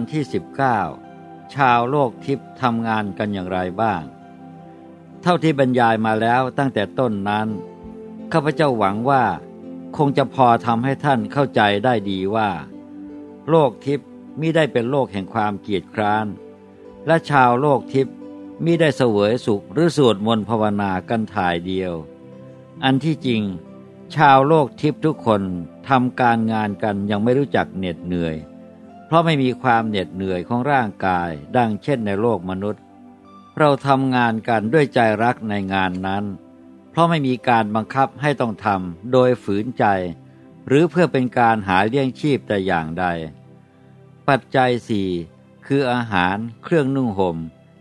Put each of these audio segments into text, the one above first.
ตอนที่ 19 ชาวโลกทิพย์ทำงานกันอย่างไรบ้าง เท่าที่บรรยายมาแล้วตั้งแต่ต้นนั้น ข้าพเจ้าหวังว่าคงจะพอทำให้ท่านเข้าใจได้ดีว่า โลกทิพย์มิได้เป็นโลกแห่งความเกียดคร้าน และชาวโลกทิพย์มิได้เสวยสุขหรือสวดมนต์ภาวนากันถ่ายเดียว อันที่จริง ชาวโลกทิพย์ทุกคนทำการงานกันยังไม่รู้จักเหน็ดเหนื่อย เพราะไม่มีความเหน็ดเหนื่อยของร่างกาย ดังเช่นในโลกมนุษย์ เราทำงานกันด้วยใจรักในงานนั้น เพราะไม่มีการบังคับให้ต้องทำโดยฝืนใจ หรือเพื่อเป็นการหาเลี้ยงชีพแต่อย่างใด ปัจจัยสี่คืออาหารเครื่องนุ่งห่ม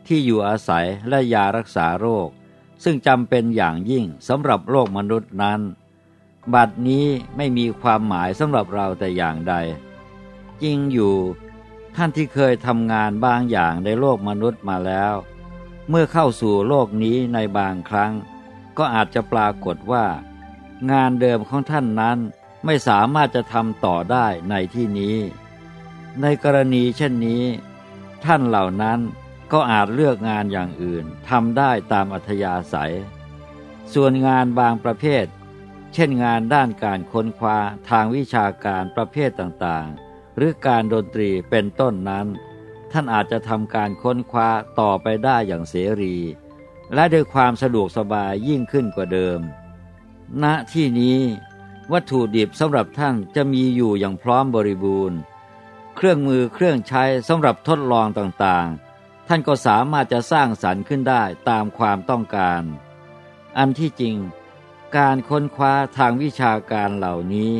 ที่อยู่อาศัยและยารักษาโรค ซึ่งจำเป็นอย่างยิ่งสำหรับโลกมนุษย์นั้น บัดนี้ไม่มีความหมายสำหรับเราแต่อย่างใด จริงอยู่ ท่านที่เคยทำงานบางอย่างในโลกมนุษย์มาแล้ว เมื่อเข้าสู่โลกนี้ในบางครั้ง ก็อาจจะปรากฏว่า งานเดิมของท่านนั้นไม่สามารถจะทำต่อได้ในที่นี้ ในกรณีเช่นนี้ ท่านเหล่านั้นก็อาจเลือกงานอย่างอื่นทำได้ตามอัธยาศัย ส่วนงานบางประเภท เช่นงานด้านการค้นคว้าทางวิชาการประเภทต่างๆ หรือการดนตรีเป็นต้นนั้น ท่านอาจจะทำการค้นคว้าต่อไปได้อย่างเสรี และด้วยความสะดวกสบายยิ่งขึ้นกว่าเดิม ณที่นี้วัตถุดิบสำหรับท่านจะมีอยู่อย่างพร้อมบริบูรณ์ เครื่องมือเครื่องใช้สำหรับทดลองต่างๆ ท่านก็สามารถจะสร้างสรรค์ขึ้นได้ตามความต้องการ อันที่จริง การค้นคว้าทางวิชาการเหล่านี้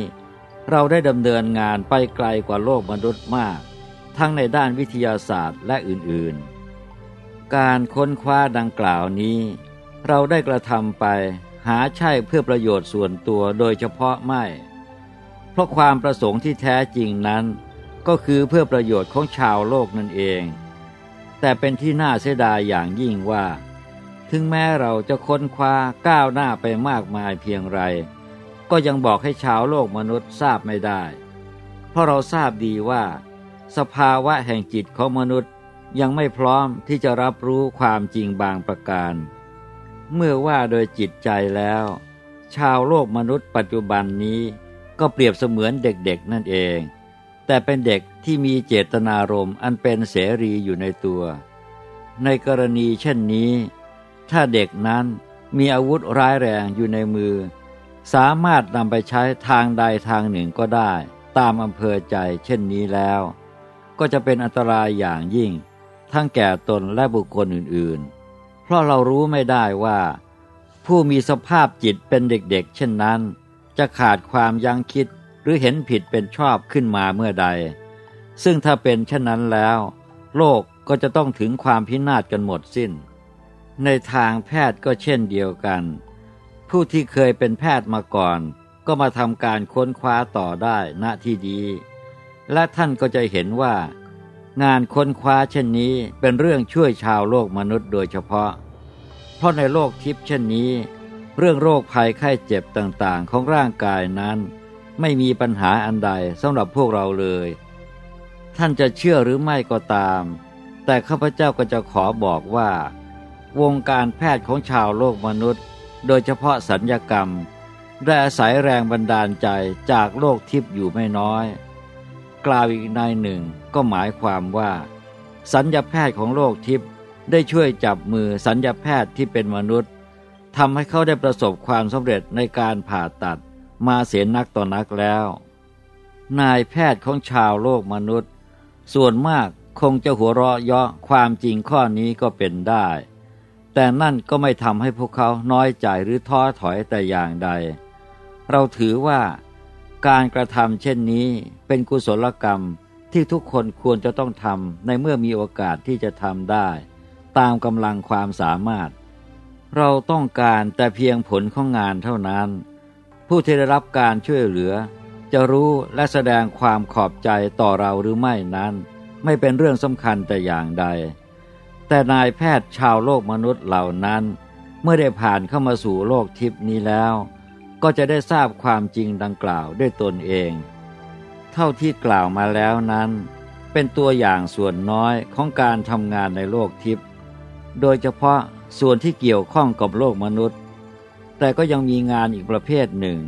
เราได้ดำเนินงานไปไกลกว่าโลกมนุษย์มาก ทั้งในด้านวิทยาศาสตร์และอื่นๆ การค้นคว้าดังกล่าวนี้ เราได้กระทำไปหาใช่เพื่อประโยชน์ส่วนตัวโดยเฉพาะไม่ เพราะความประสงค์ที่แท้จริงนั้น ก็คือเพื่อประโยชน์ของชาวโลกนั่นเอง แต่เป็นที่น่าเสียดายอย่างยิ่งว่า ถึงแม้เราจะค้นคว้าก้าวหน้าไปมากมายเพียงไร ก็ยังบอกให้ชาวโลกมนุษย์ทราบไม่ได้ เพราะเราทราบดีว่า สภาวะแห่งจิตของมนุษย์ยังไม่พร้อมที่จะรับรู้ความจริงบางประการ เมื่อว่าโดยจิตใจแล้ว ชาวโลกมนุษย์ปัจจุบันนี้ก็เปรียบเสมือนเด็กๆนั่นเอง แต่เป็นเด็กที่มีเจตนารมณ์อันเป็นเสรีอยู่ในตัว ในกรณีเช่นนี้ ถ้าเด็กนั้นมีอาวุธร้ายแรงอยู่ในมือ สามารถนำไปใช้ทางใดทางหนึ่งก็ได้ ตามอำเภอใจเช่นนี้แล้ว ก็จะเป็นอันตรายอย่างยิ่ง ทั้งแก่ตนและบุคคลอื่นๆ เพราะเรารู้ไม่ได้ว่า ผู้มีสภาพจิตเป็นเด็กๆ เช่นนั้น จะขาดความยั้งคิดหรือเห็นผิดเป็นชอบขึ้นมาเมื่อใด ซึ่งถ้าเป็นเช่นนั้นแล้ว โลกก็จะต้องถึงความพินาศกันหมดสิ้น ในทางแพทย์ก็เช่นเดียวกัน ผู้ที่เคยเป็นแพทย์มาก่อน ก็มาทำการค้นคว้าต่อได้ณที่ดีและท่านก็จะเห็นว่า งานค้นคว้าเช่นนี้เป็นเรื่องช่วยชาวโลกมนุษย์โดยเฉพาะ เพราะในโลกทิพย์เช่นนี้ เรื่องโรคภัยไข้เจ็บต่างๆ ของร่างกายนั้น ไม่มีปัญหาอันใดสำหรับพวกเราเลย ท่านจะเชื่อหรือไม่ก็ตาม แต่ข้าพเจ้าก็จะขอบอกว่า วงการแพทย์ของชาวโลกมนุษย์ โดยเฉพาะสัญญกรรม ได้อาศัยแรงบันดาลใจจากโลกทิพย์อยู่ไม่น้อย กล่าวอีกนายหนึ่งก็หมายความว่า สัญญาแพทย์ของโลกทิพย์ได้ช่วยจับมือสัญญาแพทย์ที่เป็นมนุษย์ทำให้เขาได้ประสบความสำเร็จในการผ่าตัดมาเสียนักต่อนักแล้ว นายแพทย์ของชาวโลกมนุษย์ ส่วนมากคงจะหัวเราะเยาะความจริงข้อนี้ก็เป็นได้ แต่นั่นก็ไม่ทำให้พวกเขาน้อยใจหรือท้อถอยแต่อย่างใด เราถือว่าการกระทำเช่นนี้เป็นกุศลกรรมที่ทุกคนควรจะต้องทำในเมื่อมีโอกาสที่จะทำได้ ตามกำลังความสามารถ เราต้องการแต่เพียงผลของงานเท่านั้น ผู้ที่ได้รับการช่วยเหลือ จะรู้และแสดงความขอบใจต่อเราหรือไม่นั้น ไม่เป็นเรื่องสำคัญแต่อย่างใด แต่นายแพทย์ชาวโลกมนุษย์เหล่านั้น เมื่อได้ผ่านเข้ามาสู่โลกทิพนี้แล้ว ก็จะได้ทราบความจริงดังกล่าวด้วยตนเอง เท่าที่กล่าวมาแล้วนั้น เป็นตัวอย่างส่วนน้อยของการทำงานในโลกทิพย์โดยเฉพาะส่วนที่เกี่ยวข้องกับโลกมนุษย์ แต่ก็ยังมีงานอีกประเภทหนึ่ง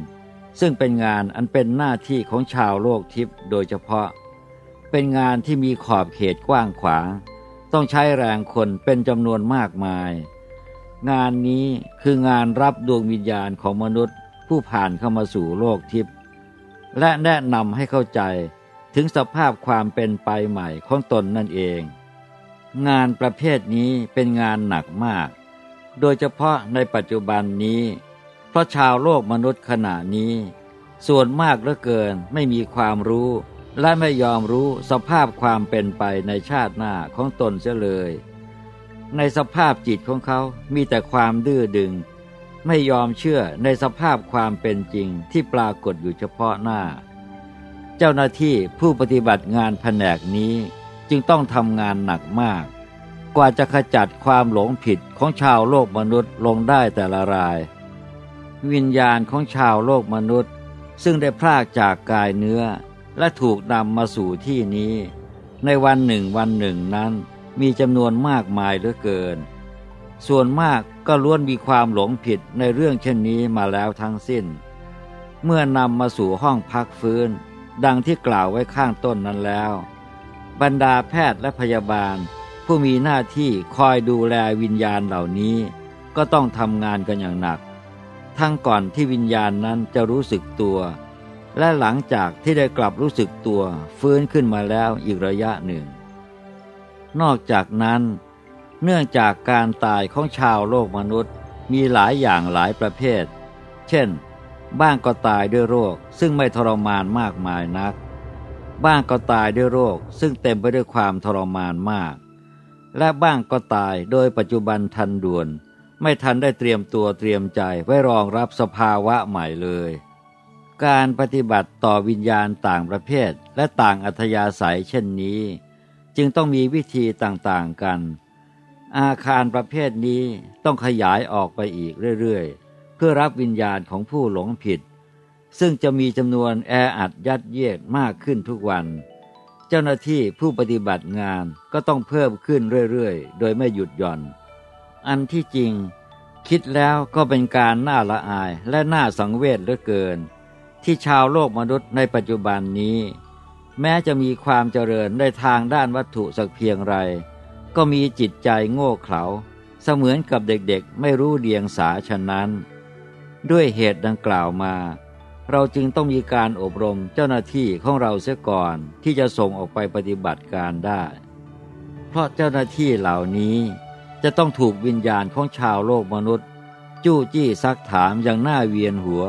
ซึ่งเป็นงานอันเป็นหน้าที่ของชาวโลกทิพย์โดยเฉพาะ เป็นงานที่มีขอบเขตกว้างขวาง ต้องใช้แรงคนเป็นจำนวนมากมาย งานนี้คืองานรับดวงวิญญาณของมนุษย์ ผู้ผ่านเข้ามาสู่โลกทิพย์และแนะนำให้เข้าใจถึงสภาพความเป็นไปใหม่ของตนนั่นเอง งานประเภทนี้เป็นงานหนักมาก โดยเฉพาะในปัจจุบันนี้ เพราะชาวโลกมนุษย์ขณะนี้ ส่วนมากเหลือเกินไม่มีความรู้ และไม่ยอมรู้สภาพความเป็นไปในชาติหน้าของตนเสียเลย ในสภาพจิตของเขา มีแต่ความดื้อดึง ไม่ยอมเชื่อในสภาพความเป็นจริงที่ปรากฏอยู่เฉพาะหน้า เจ้าหน้าที่ผู้ปฏิบัติงานแผนกนี้จึงต้องทำงานหนักมาก กว่าจะขจัดความหลงผิดของชาวโลกมนุษย์ลงได้แต่ละราย วิญญาณของชาวโลกมนุษย์ ซึ่งได้พลากจากกายเนื้อ และถูกนำมาสู่ที่นี้ ในวันหนึ่งวันหนึ่งนั้นมีจำนวนมากมายเหลือเกิน ส่วนมากก็ล้วนมีความหลงผิดในเรื่องเช่นนี้มาแล้วทั้งสิ้น เมื่อนำมาสู่ห้องพักฟื้น ดังที่กล่าวไว้ข้างต้นนั้นแล้ว บรรดาแพทย์และพยาบาล ผู้มีหน้าที่คอยดูแลวิญญาณเหล่านี้ ก็ต้องทำงานกันอย่างหนัก ทั้งก่อนที่วิญญาณนั้นจะรู้สึกตัว และหลังจากที่ได้กลับรู้สึกตัวฟื้นขึ้นมาแล้วอีกระยะหนึ่ง นอกจากนั้น เนื่องจากการตายของชาวโลกมนุษย์มีหลายอย่างหลายประเภท เช่น บ้างก็ตายด้วยโรคซึ่งไม่ทรมานมากมายนัก บ้างก็ตายด้วยโรคซึ่งเต็มไปด้วยความทรมานมาก และบ้างก็ตายโดยปัจจุบันทันด่วน ไม่ทันได้เตรียมตัวเตรียมใจไว้รองรับสภาวะใหม่เลย การปฏิบัติต่อวิญญาณต่างประเภท และต่างอัธยาศัยเช่นนี้ จึงต้องมีวิธีต่างๆกัน อาคารประเภทนี้ต้องขยายออกไปอีกเรื่อยๆพื่อรับวิญญาณของผู้หลงผิด ซึ่งจะมีจำนวนแออัดยัดเยียดมากขึ้นทุกวัน เจ้าหน้าที่ผู้ปฏิบัติงานก็ต้องเพิ่มขึ้นเรื่อยๆ โดยไม่หยุดหย่อน อันที่จริงคิดแล้วก็เป็นการน่าละอายและน่าสังเวชเหลือเกิน ที่ชาวโลกมนุษย์ในปัจจุบันนี้ แม้จะมีความเจริญในทางด้านวัตถุสักเพียงไร ก็มีจิตใจโง่เขลาเสมือนกับเด็กๆ ไม่รู้เดียงสาฉะนั้น ด้วยเหตุดังกล่าวมา เราจึงต้องมีการอบรมเจ้าหน้าที่ของเราเสียก่อนที่จะส่งออกไปปฏิบัติการได้ เพราะเจ้าหน้าที่เหล่านี้จะต้องถูกวิญญาณของชาวโลกมนุษย์ จู้จี้ซักถามอย่างน่าเวียนหัว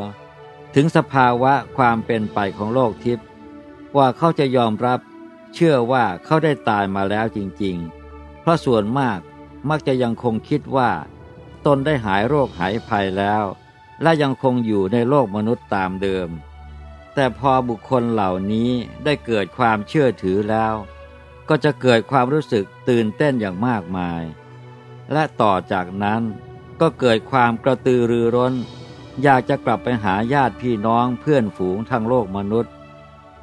ถึงสภาวะความเป็นไปของโลกทิพย์ว่าเขาจะยอมรับ เชื่อว่าเขาได้ตายมาแล้วจริง ๆ เพราะส่วนมากมักจะยังคงคิดว่า ตนได้หายโรคหายภัยแล้ว และยังคงอยู่ในโลกมนุษย์ตามเดิม แต่พอบุคคลเหล่านี้ได้เกิดความเชื่อถือแล้ว ก็จะเกิดความรู้สึกตื่นเต้นอย่างมากมาย และต่อจากนั้นก็เกิดความกระตือรือร้น อยากจะกลับไปหาญาติพี่น้องเพื่อนฝูงทางโลกมนุษย์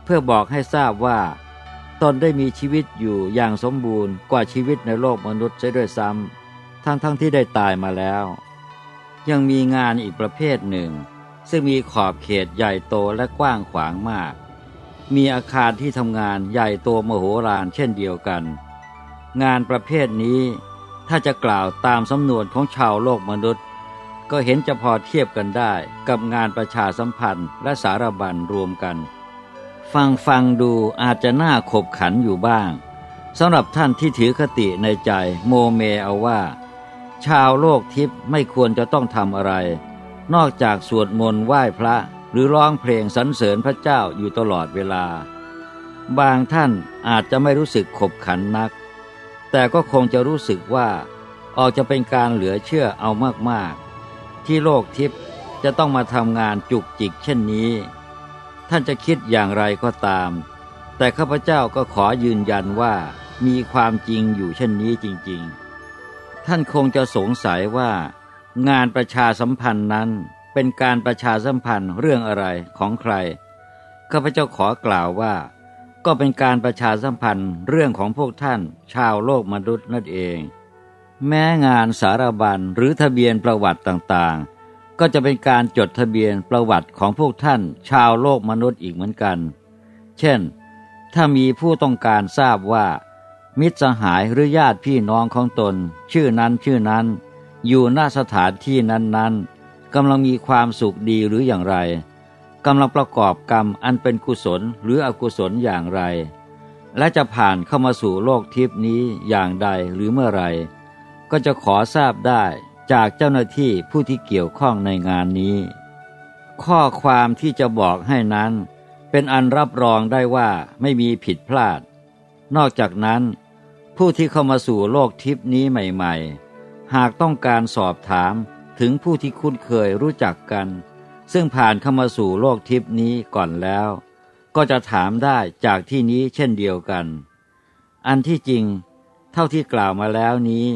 เพื่อบอกให้ทราบว่า ตนได้มีชีวิตอยู่อย่างสมบูรณ์กว่าชีวิตในโลกมนุษย์ใช่ด้วยซ้ำทั้งๆทที่ได้ตายมาแล้ว ยังมีงานอีกประเภทหนึ่ง ซึ่งมีขอบเขตใหญ่โตและกว้างขวางมาก มีอาคารที่ทำงานใหญ่โตมโหฬารเช่นเดียวกัน งานประเภทนี้ถ้าจะกล่าวตามสำนวนของชาวโลกมนุษย์ ก็เห็นจะพอเทียบกันได้กับงานประชาสัมพันธ์และสารบัญรวมกัน ฟังฟังดูอาจจะน่าขบขันอยู่บ้างสำหรับท่านที่ถือคติในใจโมเมเอาว่า ชาวโลกทิพย์ไม่ควรจะต้องทำอะไร นอกจากสวดมนต์ไหว้พระหรือร้องเพลงสรรเสริญพระเจ้าอยู่ตลอดเวลา บางท่านอาจจะไม่รู้สึกขบขันนัก แต่ก็คงจะรู้สึกว่าออกจะเป็นการเหลือเชื่อเอามากๆ ที่โลกทิพย์จะต้องมาทำงานจุกจิกเช่นนี้ ท่านจะคิดอย่างไรก็ตาม แต่ข้าพเจ้าก็ขอยืนยันว่ามีความจริงอยู่เช่นนี้จริง ๆ ท่านคงจะสงสัยว่า งานประชาสัมพันธ์นั้นเป็นการประชาสัมพันธ์เรื่องอะไรของใคร ข้าพเจ้าขอกล่าวว่า ก็เป็นการประชาสัมพันธ์เรื่องของพวกท่านชาวโลกมนุษย์นั่นเอง แม้งานสารบัญหรือทะเบียนประวัติต่างๆ ก็จะเป็นการจดทะเบียนประวัติของพวกท่านชาวโลกมนุษย์อีกเหมือนกัน เช่น ถ้ามีผู้ต้องการทราบว่า มิตรสหายหรือญาติพี่น้องของตน ชื่อนั้นชื่อนั้น อยู่หน้าสถานที่นั้นๆกำลังมีความสุขดีหรืออย่างไรกำลังประกอบกรรมอันเป็นกุศลหรืออกุศลอย่างไร และจะผ่านเข้ามาสู่โลกทิพนี้อย่างใดหรือเมื่อไร ก็จะขอทราบได้จากเจ้าหน้าที่ผู้ที่เกี่ยวข้องในงานนี้ ข้อความที่จะบอกให้นั้น เป็นอันรับรองได้ว่าไม่มีผิดพลาด นอกจากนั้น ผู้ที่เข้ามาสู่โลกทิพนี้ใหม่ ๆ หากต้องการสอบถามถึงผู้ที่คุ้นเคยรู้จักกัน ซึ่งผ่านเข้ามาสู่โลกทิพนี้ก่อนแล้ว ก็จะถามได้จากที่นี้เช่นเดียวกัน อันที่จริง เท่าที่กล่าวมาแล้วนี้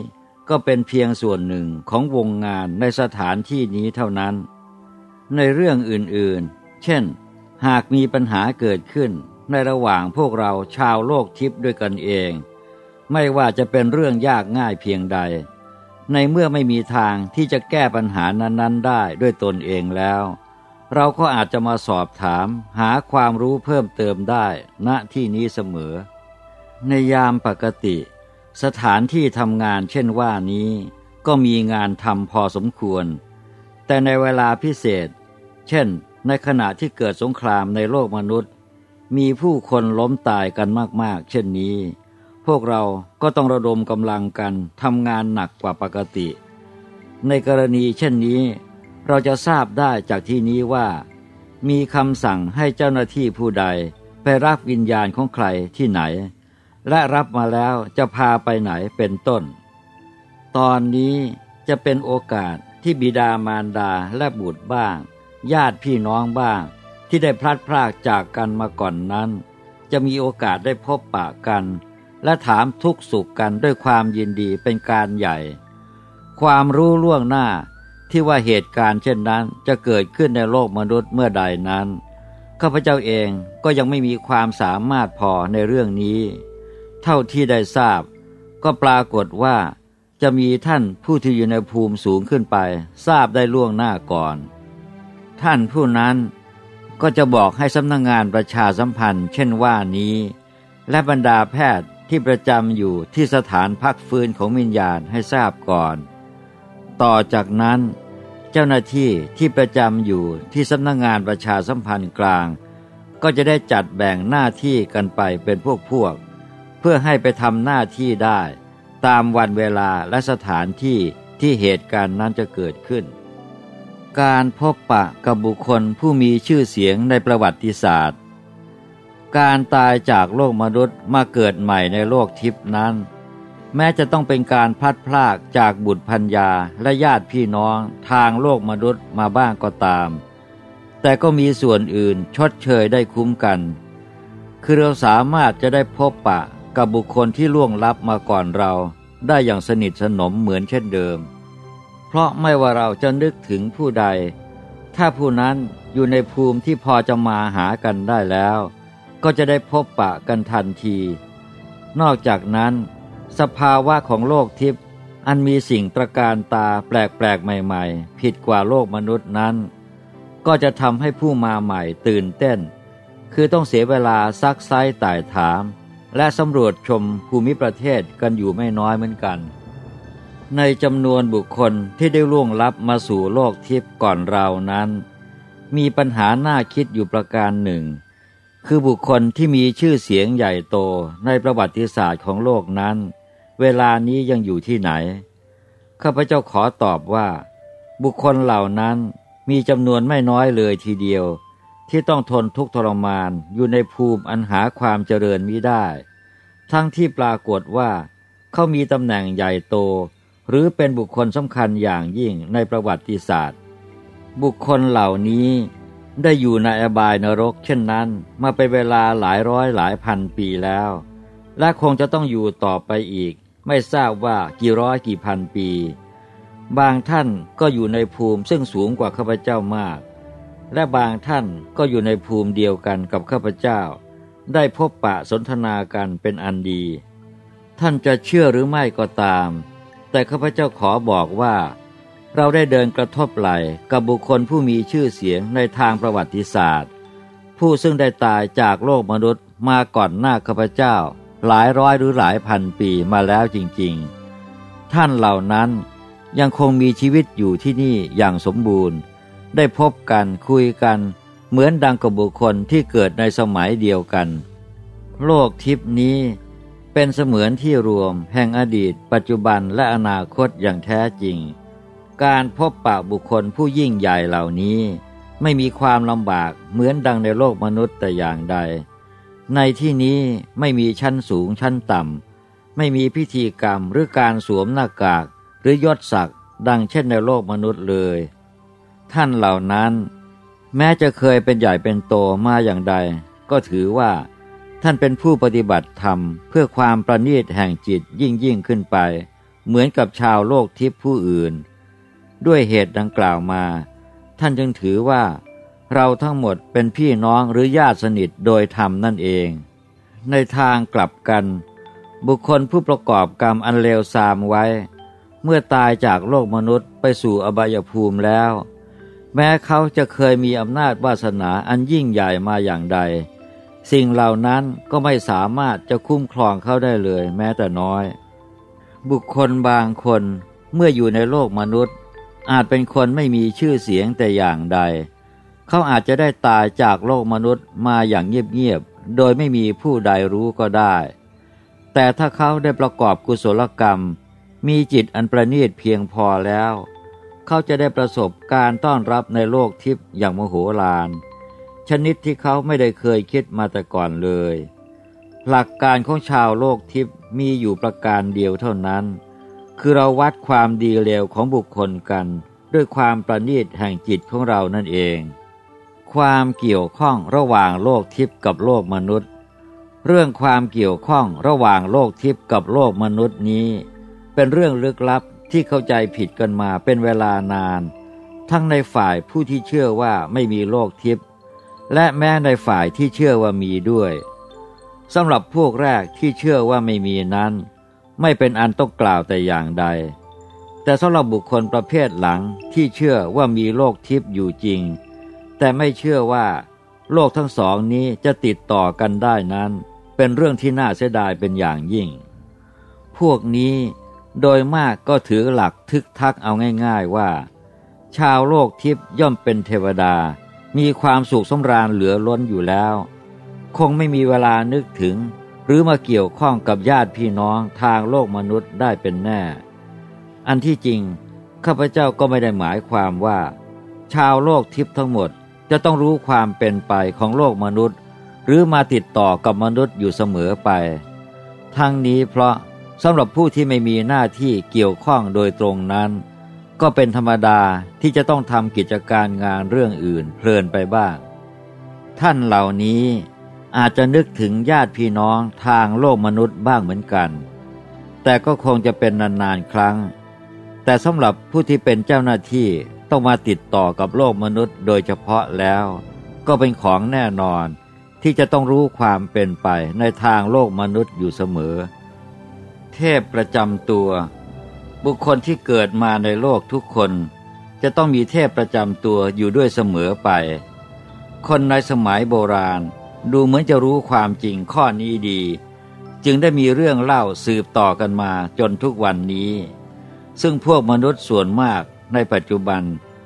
ก็เป็นเพียงส่วนหนึ่งของวงงานในสถานที่นี้เท่านั้น ในเรื่องอื่นๆ เช่น หากมีปัญหาเกิดขึ้นในระหว่างพวกเราชาวโลกทิพย์ด้วยกันเอง ไม่ว่าจะเป็นเรื่องยากง่ายเพียงใด ในเมื่อไม่มีทางที่จะแก้ปัญหานั้นๆ ได้ด้วยตนเองแล้ว เราก็อาจจะมาสอบถามหาความรู้เพิ่มเติมได้ณที่นี้เสมอ ในยามปกติ สถานที่ทำงานเช่นว่านี้ ก็มีงานทำพอสมควร แต่ในเวลาพิเศษ เช่น ในขณะที่เกิดสงครามในโลกมนุษย์ มีผู้คนล้มตายกันมากๆ เช่นนี้ พวกเราก็ต้องระดมกำลังกันทำงานหนักกว่าปกติ ในกรณีเช่นนี้ เราจะทราบได้จากที่นี้ว่า มีคำสั่งให้เจ้าหน้าที่ผู้ใดไปรับวิญญาณของใครที่ไหน และรับมาแล้วจะพาไปไหนเป็นต้น ตอนนี้จะเป็นโอกาสที่บิดามารดาและบุตรบ้าง ญาติพี่น้องบ้าง ที่ได้พลัดพรากจากกันมาก่อนนั้น จะมีโอกาสได้พบปะกัน และถามทุกสุขกันด้วยความยินดีเป็นการใหญ่ ความรู้ล่วงหน้าที่ว่าเหตุการณ์เช่นนั้นจะเกิดขึ้นในโลกมนุษย์เมื่อใดนั้นข้าพเจ้าเองก็ยังไม่มีความสามารถพอในเรื่องนี้ เท่าที่ได้ทราบ ก็ปรากฏว่าจะมีท่านผู้ที่อยู่ในภูมิสูงขึ้นไป ทราบได้ล่วงหน้าก่อน ท่านผู้นั้นก็จะบอกให้สำนักงงานประชาสัมพันธ์ เช่นว่านี้ และบรรดาแพทย์ที่ประจำอยู่ที่สถานพักฟื้นของวิญญาณให้ทราบก่อน ต่อจากนั้น เจ้าหน้าที่ที่ประจำอยู่ที่สำนักงงานประชาสัมพันธ์กลาง ก็จะได้จัดแบ่งหน้าที่กันไปเป็นพวกพวก พื่อให้ไปทำหน้าที่ได้ ตามวันเวลาและสถานที่ที่เหตุการณ์นั้นจะเกิดขึ้น การพบปะกับบุคคลผู้มีชื่อเสียงในประวัติศาสตร์ การตายจากโลกมนุษย์มาเกิดใหม่ในโลกทิพนั้น แม้จะต้องเป็นการพลัดพรากจากบุตรพัญญาและญาติพี่น้องทางโลกมนุษย์มาบ้างก็ตาม แต่ก็มีส่วนอื่นชดเชยได้คุ้มกันคือเราสามารถจะได้พบปะ กับบุคคลที่ล่วงลับมาก่อนเราได้อย่างสนิทสนมเหมือนเช่นเดิม เพราะไม่ว่าเราจะนึกถึงผู้ใด ถ้าผู้นั้นอยู่ในภูมิที่พอจะมาหากันได้แล้ว ก็จะได้พบปะกันทันที นอกจากนั้น สภาวะของโลกทิพย์อันมีสิ่งตระการตาแปลกๆใหม่ ๆ ผิดกว่าโลกมนุษย์นั้น ก็จะทำให้ผู้มาใหม่ตื่นเต้น คือต้องเสียเวลาซักไซ้ไต่ถาม และสำรวจชมภูมิประเทศกันอยู่ไม่น้อยเหมือนกัน ในจำนวนบุคคลที่ได้ล่วงลับมาสู่โลกทิพย์ก่อนเรานั้น มีปัญหาน่าคิดอยู่ประการหนึ่ง คือบุคคลที่มีชื่อเสียงใหญ่โตในประวัติศาสตร์ของโลกนั้น เวลานี้ยังอยู่ที่ไหน ข้าพเจ้าขอตอบว่า บุคคลเหล่านั้นมีจำนวนไม่น้อยเลยทีเดียว ที่ต้องทนทุกทรมานอยู่ในภูมิอันหาความเจริญมิได้ ทั้งที่ปรากฏว่า เขามีตำแหน่งใหญ่โต หรือเป็นบุคคลสำคัญอย่างยิ่งในประวัติศาสตร์ บุคคลเหล่านี้ได้อยู่ในอบายนรก เช่นนั้น มาเป็นเวลาหลายร้อยหลายพันปีแล้ว และคงจะต้องอยู่ต่อไปอีก ไม่ทราบว่ากี่ร้อยกี่พันปี บางท่านก็อยู่ในภูมิซึ่งสูงกว่าข้าพเจ้ามาก และบางท่านก็อยู่ในภูมิเดียวกันกับข้าพเจ้า ได้พบปะสนทนากันเป็นอันดี ท่านจะเชื่อหรือไม่ก็ตาม แต่ข้าพเจ้าขอบอกว่า เราได้เดินกระทบไหลกับบุคคลผู้มีชื่อเสียงในทางประวัติศาสตร์ ผู้ซึ่งได้ตายจากโลกมนุษย์มาก่อนหน้าข้าพเจ้า หลายร้อยหรือหลายพันปีมาแล้วจริง ๆ ท่านเหล่านั้นยังคงมีชีวิตอยู่ที่นี่อย่างสมบูรณ์ ได้พบกันคุยกัน เหมือนดังกับบุคคลที่เกิดในสมัยเดียวกัน โลกทิพนี้เป็นเสมือนที่รวมแห่งอดีต ปัจจุบันและอนาคตอย่างแท้จริง การพบปะบุคคลผู้ยิ่งใหญ่เหล่านี้ ไม่มีความลำบากเหมือนดังในโลกมนุษย์แต่อย่างใด ในที่นี้ไม่มีชั้นสูงชั้นต่ำ ไม่มีพิธีกรรมหรือการสวมหน้ากากหรือยศศักดิ์ดังเช่นในโลกมนุษย์เลย ท่านเหล่านั้น แม้จะเคยเป็นใหญ่เป็นโตมาอย่างใด ก็ถือว่า ท่านเป็นผู้ปฏิบัติธรรม เพื่อความประณีตแห่งจิตยิ่งยิ่งขึ้นไป เหมือนกับชาวโลกทิพย์ผู้อื่น ด้วยเหตุดังกล่าวมา ท่านจึงถือว่า เราทั้งหมดเป็นพี่น้องหรือญาติสนิทโดยธรรมนั่นเอง ในทางกลับกัน บุคคลผู้ประกอบกรรมอันเลวทรามไว้เมื่อตายจากโลกมนุษย์ไปสู่อบายภูมิแล้ว แม้เขาจะเคยมีอำนาจวาสนาอันยิ่งใหญ่มาอย่างใด สิ่งเหล่านั้นก็ไม่สามารถจะคุ้มครองเขาได้เลย แม้แต่น้อย บุคคลบางคนเมื่ออยู่ในโลกมนุษย์ อาจเป็นคนไม่มีชื่อเสียงแต่อย่างใด เขาอาจจะได้ตายจากโลกมนุษย์มาอย่างเงียบๆโดยไม่มีผู้ใดรู้ก็ได้ แต่ถ้าเขาได้ประกอบกุศลกรรม มีจิตอันประณีตเพียงพอแล้ว เขาจะได้ประสบการต้อนรับในโลกทิพย์อย่างมโหฬารชนิดที่เขาไม่ได้เคยคิดมาแต่ก่อนเลย หลักการของชาวโลกทิพย์มีอยู่ประการเดียวเท่านั้น คือเราวัดความดีเลวของบุคคลกัน ด้วยความประณีตแห่งจิตของเรานั่นเอง ความเกี่ยวข้องระหว่างโลกทิพย์กับโลกมนุษย์ เรื่องความเกี่ยวข้องระหว่างโลกทิพย์กับโลกมนุษย์นี้ เป็นเรื่องลึกลับ ที่เข้าใจผิดกันมาเป็นเวลานาน ทั้งในฝ่ายผู้ที่เชื่อว่าไม่มีโลกทิพย์และแม้ในฝ่ายที่เชื่อว่ามีด้วยสำหรับพวกแรกที่เชื่อว่าไม่มีนั้น ไม่เป็นอันต้องกล่าวแต่อย่างใด แต่สำหรับบุคคลประเภทหลังที่เชื่อว่ามีโลกทิพย์อยู่จริง แต่ไม่เชื่อว่า โลกทั้งสองนี้จะติดต่อกันได้นั้น เป็นเรื่องที่น่าเสียดายเป็นอย่างยิ่ง พวกนี้ โดยมากก็ถือหลักทึกทักเอาง่าย ๆว่า ชาวโลกทิพย์ย่อมเป็นเทวดา มีความสุขสมราญเหลือล้นอยู่แล้ว คงไม่มีเวลานึกถึง หรือมาเกี่ยวข้องกับญาติพี่น้องทางโลกมนุษย์ได้เป็นแน่ อันที่จริง ข้าพเจ้าก็ไม่ได้หมายความว่า ชาวโลกทิพย์ทั้งหมดจะต้องรู้ความเป็นไปของโลกมนุษย์ หรือมาติดต่อกับมนุษย์อยู่เสมอไป ทั้งนี้เพราะ สำหรับผู้ที่ไม่มีหน้าที่เกี่ยวข้องโดยตรงนั้น ก็เป็นธรรมดาที่จะต้องทำกิจการงานเรื่องอื่นเพลินไปบ้าง ท่านเหล่านี้อาจจะนึกถึงญาติพี่น้องทางโลกมนุษย์บ้างเหมือนกัน แต่ก็คงจะเป็นนานๆครั้ง แต่สำหรับผู้ที่เป็นเจ้าหน้าที่ต้องมาติดต่อกับโลกมนุษย์โดยเฉพาะแล้ว ก็เป็นของแน่นอนที่จะต้องรู้ความเป็นไปในทางโลกมนุษย์อยู่เสมอ เทพประจำตัว บุคคลที่เกิดมาในโลกทุกคน จะต้องมีเทพประจำตัวอยู่ด้วยเสมอไป คนในสมัยโบราณดูเหมือนจะรู้ความจริงข้อนี้ดี จึงได้มีเรื่องเล่าสืบต่อกันมาจนทุกวันนี้ ซึ่งพวกมนุษย์ส่วนมากในปัจจุบัน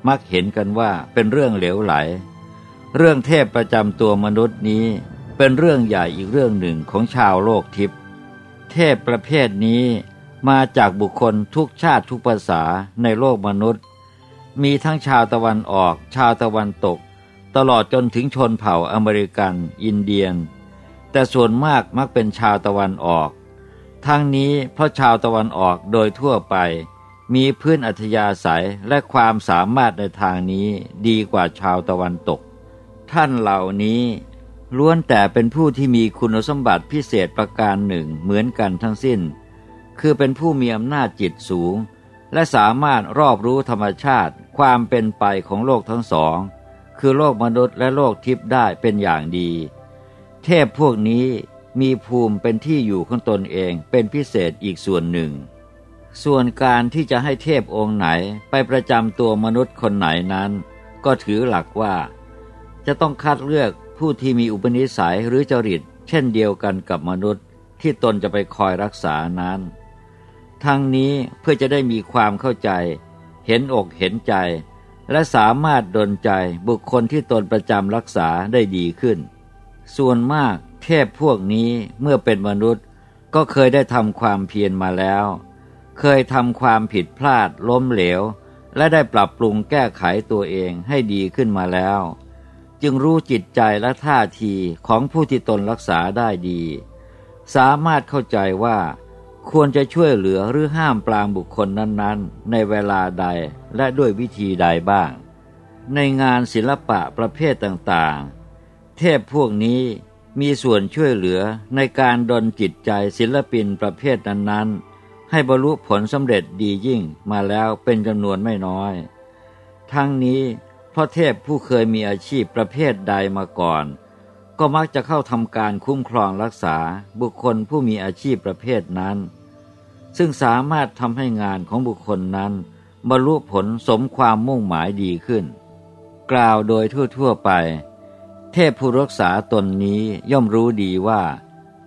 มักเห็นกันว่าเป็นเรื่องเหลวไหล เรื่องเทพประจำตัวมนุษย์นี้เป็นเรื่องใหญ่อีกเรื่องหนึ่งของชาวโลกทิพย์ ทพประเภทนี้มาจากบุคคลทุกชาติทุกภาษาในโลกมนุษย์ มีทั้งชาวตะวันออก ชาวตะวันตก ตลอดจนถึงชนเผ่าอเมริกัน อินเดียน แต่ส่วนมากมักเป็นชาวตะวันออก ทั้งนี้เพราะชาวตะวันออกโดยทั่วไป มีพื้นอัธยาศัยและความสามารถในทางนี้ดีกว่าชาวตะวันตก ท่านเหล่านี้ ล้วนแต่เป็นผู้ที่มีคุณสมบัติพิเศษประการหนึ่งเหมือนกันทั้งสิ้น คือเป็นผู้มีอำนาจจิตสูง และสามารถรอบรู้ธรรมชาติ ความเป็นไปของโลกทั้งสอง คือโลกมนุษย์และโลกทิพย์ได้เป็นอย่างดี เทพพวกนี้มีภูมิเป็นที่อยู่ของตนเองเป็นพิเศษอีกส่วนหนึ่ง ส่วนการที่จะให้เทพองค์ไหนไปประจำตัวมนุษย์คนไหนนั้น ก็ถือหลักว่า จะต้องคัดเลือก ผู้ที่มีอุปนิสัยหรือจริต เช่นเดียวกันกับมนุษย์ ที่ตนจะไปคอยรักษานั้น ทั้งนี้เพื่อจะได้มีความเข้าใจ เห็นอกเห็นใจ และสามารถดลใจบุคคลที่ตนประจำรักษาได้ดีขึ้น ส่วนมากเทพพวกนี้เมื่อเป็นมนุษย์ก็เคยได้ทำความเพียรมาแล้ว เคยทำความผิดพลาดล้มเหลว และได้ปรับปรุงแก้ไขตัวเองให้ดีขึ้นมาแล้ว จึงรู้จิตใจและท่าทีของผู้ที่ตนรักษาได้ดี สามารถเข้าใจว่าควรจะช่วยเหลือหรือห้ามปรามบุคคลนั้นๆ ในเวลาใดและด้วยวิธีใดบ้าง ในงานศิลปะประเภทต่างๆ เทพพวกนี้มีส่วนช่วยเหลือในการดลจิตใจศิลปินประเภทนั้นๆ ให้บรรลุผลสำเร็จดียิ่งมาแล้วเป็นจำนวนไม่น้อย ทั้งนี้ ราะเทพผู้เคยมีอาชีพประเภทใดมาก่อน ก็มักจะเข้าทำการคุ้มครองรักษาบุคคลผู้มีอาชีพประเภทนั้น ซึ่งสามารถทำให้งานของบุคคลนั้นบรรลุผลสมความมุ่งหมายดีขึ้น กล่าวโดยทั่วๆไป เทพผู้รักษาตนนี้ย่อมรู้ดีว่า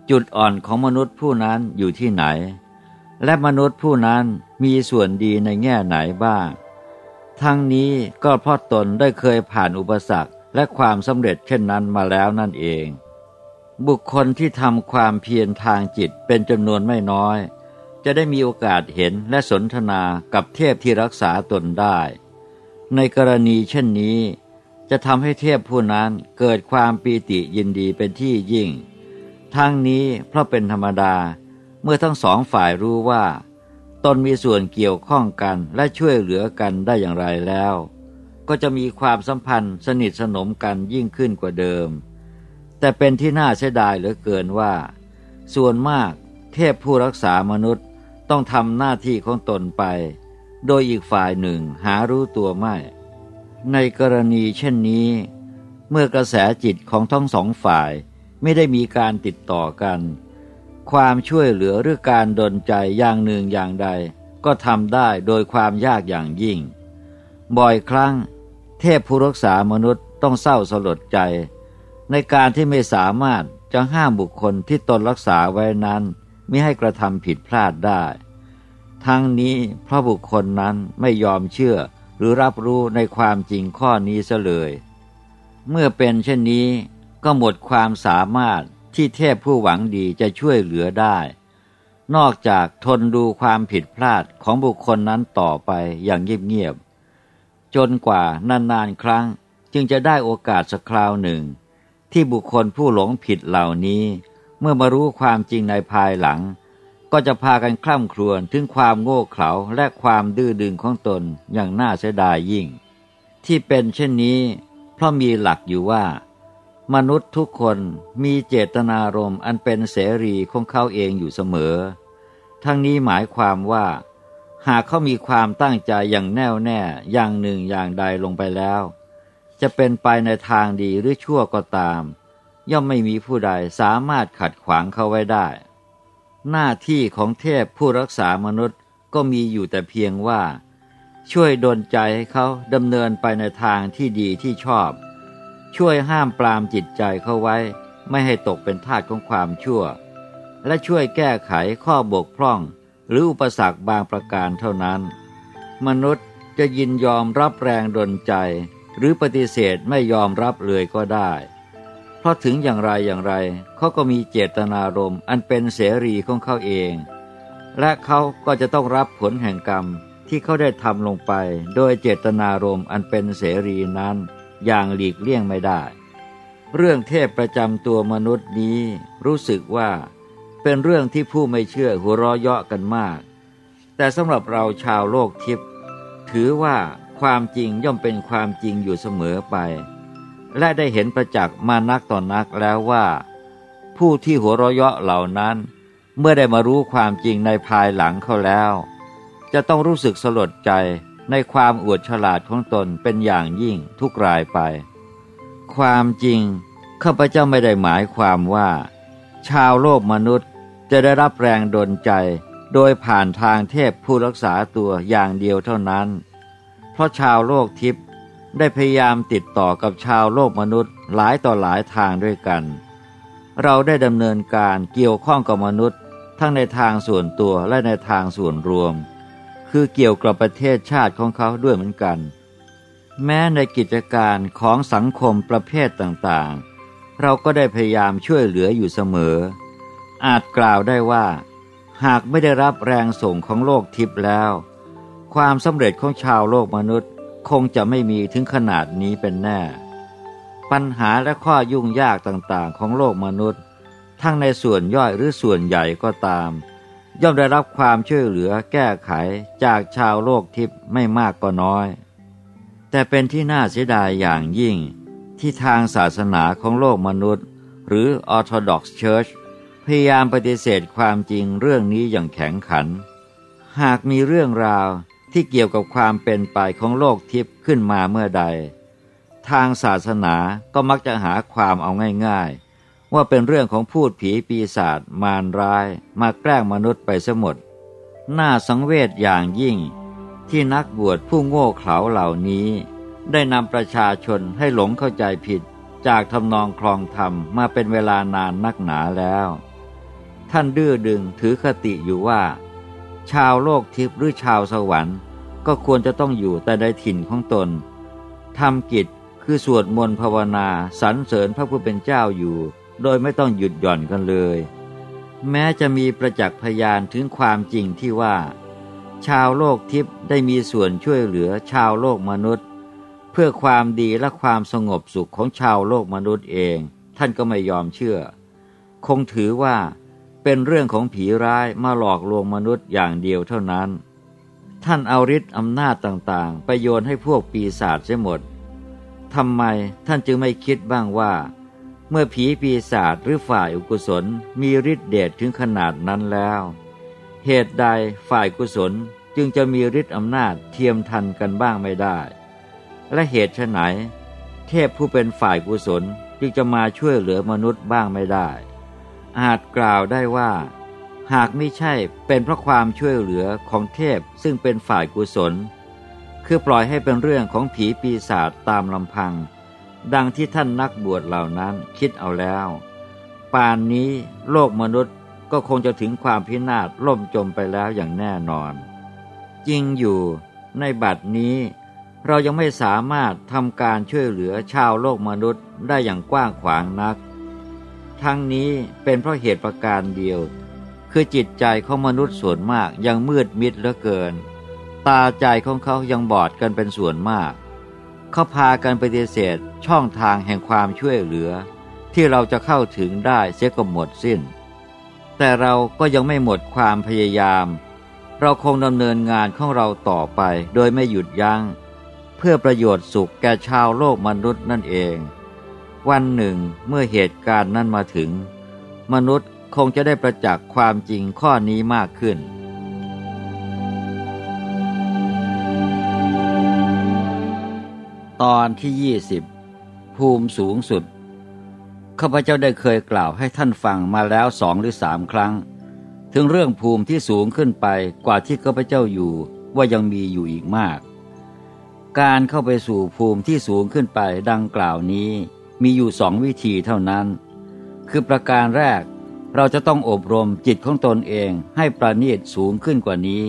จุดอ่อนของมนุษย์ผู้นั้นอยู่ที่ไหน และมนุษย์ผู้นั้นมีส่วนดีในแง่ไหนบ้าง ทั้งนี้ก็เพราะตนได้เคยผ่านอุปสรรคและความสำเร็จเช่นนั้นมาแล้วนั่นเอง บุคคลที่ทำความเพียรทางจิตเป็นจำนวนไม่น้อย จะได้มีโอกาสเห็นและสนทนากับเทพที่รักษาตนได้ ในกรณีเช่นนี้ จะทำให้เทพผู้นั้นเกิดความปีติยินดีเป็นที่ยิ่ง ทั้งนี้เพราะเป็นธรรมดาเมื่อทั้งสองฝ่ายรู้ว่า ตนมีส่วนเกี่ยวข้องกันและช่วยเหลือกันได้อย่างไรแล้ว ก็จะมีความสัมพันธ์สนิทสนมกันยิ่งขึ้นกว่าเดิม แต่เป็นที่น่าเสียดายเหลือเกินว่า ส่วนมากเทพผู้รักษามนุษย์ต้องทำหน้าที่ของตนไป โดยอีกฝ่ายหนึ่งหารู้ตัวไม่ ในกรณีเช่นนี้ เมื่อกระแสจิตของทั้งสองฝ่ายไม่ได้มีการติดต่อกัน ความช่วยเหลือหรือการดลใจอย่างหนึ่งอย่างใด ก็ทำได้โดยความยากอย่างยิ่ง บ่อยครั้ง เทพผู้รักษามนุษย์ต้องเศร้าสลดใจ ในการที่ไม่สามารถจะห้ามบุคคลที่ตนรักษาไว้นั้นไม่ให้กระทำผิดพลาดได้ ทั้งนี้เพราะบุคคลนั้นไม่ยอมเชื่อหรือรับรู้ในความจริงข้อนี้ซะเลย เมื่อเป็นเช่นนี้ก็หมดความสามารถ ที่เทพผู้หวังดีจะช่วยเหลือได้ นอกจากทนดูความผิดพลาดของบุคคลนั้นต่อไปอย่างเงียบๆจนกว่านานๆครั้งจึงจะได้โอกาสสักคราวหนึ่ง ที่บุคคลผู้หลงผิดเหล่านี้ เมื่อมารู้ความจริงในภายหลัง ก็จะพากันคล่ำครวญถึงความโง่เขลาและความดื้อดึงของตนอย่างน่าเสียดายยิ่ง ที่เป็นเช่นนี้ เพราะมีหลักอยู่ว่า มนุษย์ทุกคนมีเจตนารมณ์อันเป็นเสรีของเขาเองอยู่เสมอ ทั้งนี้หมายความว่า หากเขามีความตั้งใจอย่างแน่วแน่อย่างหนึ่งอย่างใดลงไปแล้ว จะเป็นไปในทางดีหรือชั่วก็ตาม ย่อมไม่มีผู้ใดสามารถขัดขวางเขาไว้ได้ หน้าที่ของเทพผู้รักษามนุษย์ก็มีอยู่แต่เพียงว่า ช่วยดลใจให้เขาดำเนินไปในทางที่ดีที่ชอบ ช่วยห้ามปรามจิตใจเขาไว้ ไม่ให้ตกเป็นทาสของความชั่ว และช่วยแก้ไขข้อบกพร่อง หรืออุปสรรคบางประการเท่านั้น มนุษย์จะยินยอมรับแรงดลใจ หรือปฏิเสธไม่ยอมรับเลยก็ได้ เพราะถึงอย่างไรอย่างไรเขาก็มีเจตนารมณ์อันเป็นเสรีของเขาเอง และเขาก็จะต้องรับผลแห่งกรรมที่เขาได้ทำลงไป โดยเจตนารมณ์อันเป็นเสรีนั้น อย่างหลีกเลี่ยงไม่ได้ เรื่องเทพประจำตัวมนุษย์นี้รู้สึกว่าเป็นเรื่องที่ผู้ไม่เชื่อหัวเราะเยาะกันมาก แต่สำหรับเราชาวโลกทิพย์ถือว่าความจริงย่อมเป็นความจริงอยู่เสมอไป และได้เห็นประจักษ์มานักต่อนนักแล้วว่า ผู้ที่หัวเราะเยาะเหล่านั้น เมื่อได้มารู้ความจริงในภายหลังเขาแล้ว จะต้องรู้สึกสลดใจ ในความอวดฉลาดของตนเป็นอย่างยิ่งทุกรายไป ความจริงข้าพเจ้าไม่ได้หมายความว่า ชาวโลกมนุษย์จะได้รับแรงดลใจ โดยผ่านทางเทพผู้รักษาตัวอย่างเดียวเท่านั้น เพราะชาวโลกทิพย์ได้พยายามติดต่อกับชาวโลกมนุษย์หลายต่อหลายทางด้วยกัน เราได้ดำเนินการเกี่ยวข้องกับมนุษย์ ทั้งในทางส่วนตัวและในทางส่วนรวม คือเกี่ยวกับประเทศชาติของเขาด้วยเหมือนกัน แม้ในกิจการของสังคมประเภทต่างๆ เราก็ได้พยายามช่วยเหลืออยู่เสมอ อาจกล่าวได้ว่า หากไม่ได้รับแรงส่งของโลกทิพย์แล้ว ความสำเร็จของชาวโลกมนุษย์คงจะไม่มีถึงขนาดนี้เป็นแน่ ปัญหาและข้อยุ่งยากต่างๆ ของโลกมนุษย์ ทั้งในส่วนย่อยหรือส่วนใหญ่ก็ตาม ย่อมได้รับความช่วยเหลือแก้ไขจากชาวโลกทิพย์ไม่มากก็น้อย แต่เป็นที่น่าเสียดายอย่างยิ่งที่ทางศาสนาของโลกมนุษย์ หรือ Orthodox Church พยายามปฏิเสธความจริงเรื่องนี้อย่างแข็งขัน หากมีเรื่องราวที่เกี่ยวกับความเป็นไปของโลกทิพย์ขึ้นมาเมื่อใด ทางศาสนาก็มักจะหาความเอาง่ายๆ ว่าเป็นเรื่องของพูดผีปีศาจมารร้าย มาแกล้งมนุษย์ไปสมดน่าสังเวชอย่างยิ่ง ที่นักบวชผู้โง่เขลาเหล่านี้ ได้นำประชาชนให้หลงเข้าใจผิดจากทำนองคลองธรรมมาเป็นเวลานานนักหนาแล้ว ท่านดื้อดึงถือคติอยู่ว่า ชาวโลกทิพย์หรือชาวสวรรค์ ก็ควรจะต้องอยู่แต่ในถิ่นของตนทำกิจคือสวดมนต์ภาวนาสรรเสริญพระผู้เป็นเจ้าอยู่ โดยไม่ต้องหยุดหย่อนกันเลย แม้จะมีประจักษ์พยานถึงความจริงที่ว่า ชาวโลกทิพย์ได้มีส่วนช่วยเหลือชาวโลกมนุษย์ เพื่อความดีและความสงบสุขของชาวโลกมนุษย์เอง ท่านก็ไม่ยอมเชื่อ คงถือว่าเป็นเรื่องของผีร้ายมาหลอกลวงมนุษย์อย่างเดียวเท่านั้น ท่านเอาฤทธิ์อำนาจต่างๆ ไปโยนให้พวกปีศาจเสียหมดทำไมท่านจึงไม่คิดบ้างว่า เมื่อผีปีศาจหรือฝ่ายอุกุศลมีฤทธิ์เดชถึงขนาดนั้นแล้ว เหตุใดฝ่ายกุศลจึงจะมีฤทธิ์อำนาจเทียมทันกันบ้างไม่ได้ และเหตุไหน เทพผู้เป็นฝ่ายกุศลจึงจะมาช่วยเหลือมนุษย์บ้างไม่ได้ อาจกล่าวได้ว่า หากไม่ใช่เป็นเพราะความช่วยเหลือของเทพซึ่งเป็นฝ่ายกุศล คือปล่อยให้เป็นเรื่องของผีปีศาจตามลำพัง ดังที่ท่านนักบวชเหล่านั้นคิดเอาแล้ว ป่านนี้โลกมนุษย์ก็คงจะถึงความพินาศล่มจมไปแล้วอย่างแน่นอน จริงอยู่ในบัดนี้ เรายังไม่สามารถทำการช่วยเหลือชาวโลกมนุษย์ได้อย่างกว้างขวางนัก ทั้งนี้เป็นเพราะเหตุประการเดียว คือจิตใจของมนุษย์ส่วนมากยังมืดมิดเหลือเกิน ตาใจของเขายังบอดกันเป็นส่วนมาก เขาพากันปฏิเสธ ช่องทางแห่งความช่วยเหลือ ที่เราจะเข้าถึงได้เสียก็หมดสิ้น แต่เราก็ยังไม่หมดความพยายาม เราคงดำเนินงานของเราต่อไปโดยไม่หยุดยัง้ง เพื่อประโยชน์สุขแก่ชาวโลกมนุษย์นั่นเอง วันหนึ่งเมื่อเหตุการณ์นั้นมาถึง มนุษย์คงจะได้ประจักษ์ความจริงข้อนี้มากขึ้นตอนที่ยี่สิบ ภูมิสูงสุด ข้าพเจ้าได้เคยกล่าวให้ท่านฟังมาแล้วสองหรือสามครั้ง ถึงเรื่องภูมิที่สูงขึ้นไปกว่าที่ข้าพเจ้าอยู่ว่ายังมีอยู่อีกมาก การเข้าไปสู่ภูมิที่สูงขึ้นไปดังกล่าวนี้ มีอยู่สองวิธีเท่านั้น คือประการแรกเราจะต้องอบรมจิตของตนเองให้ประณีตสูงขึ้นกว่านี้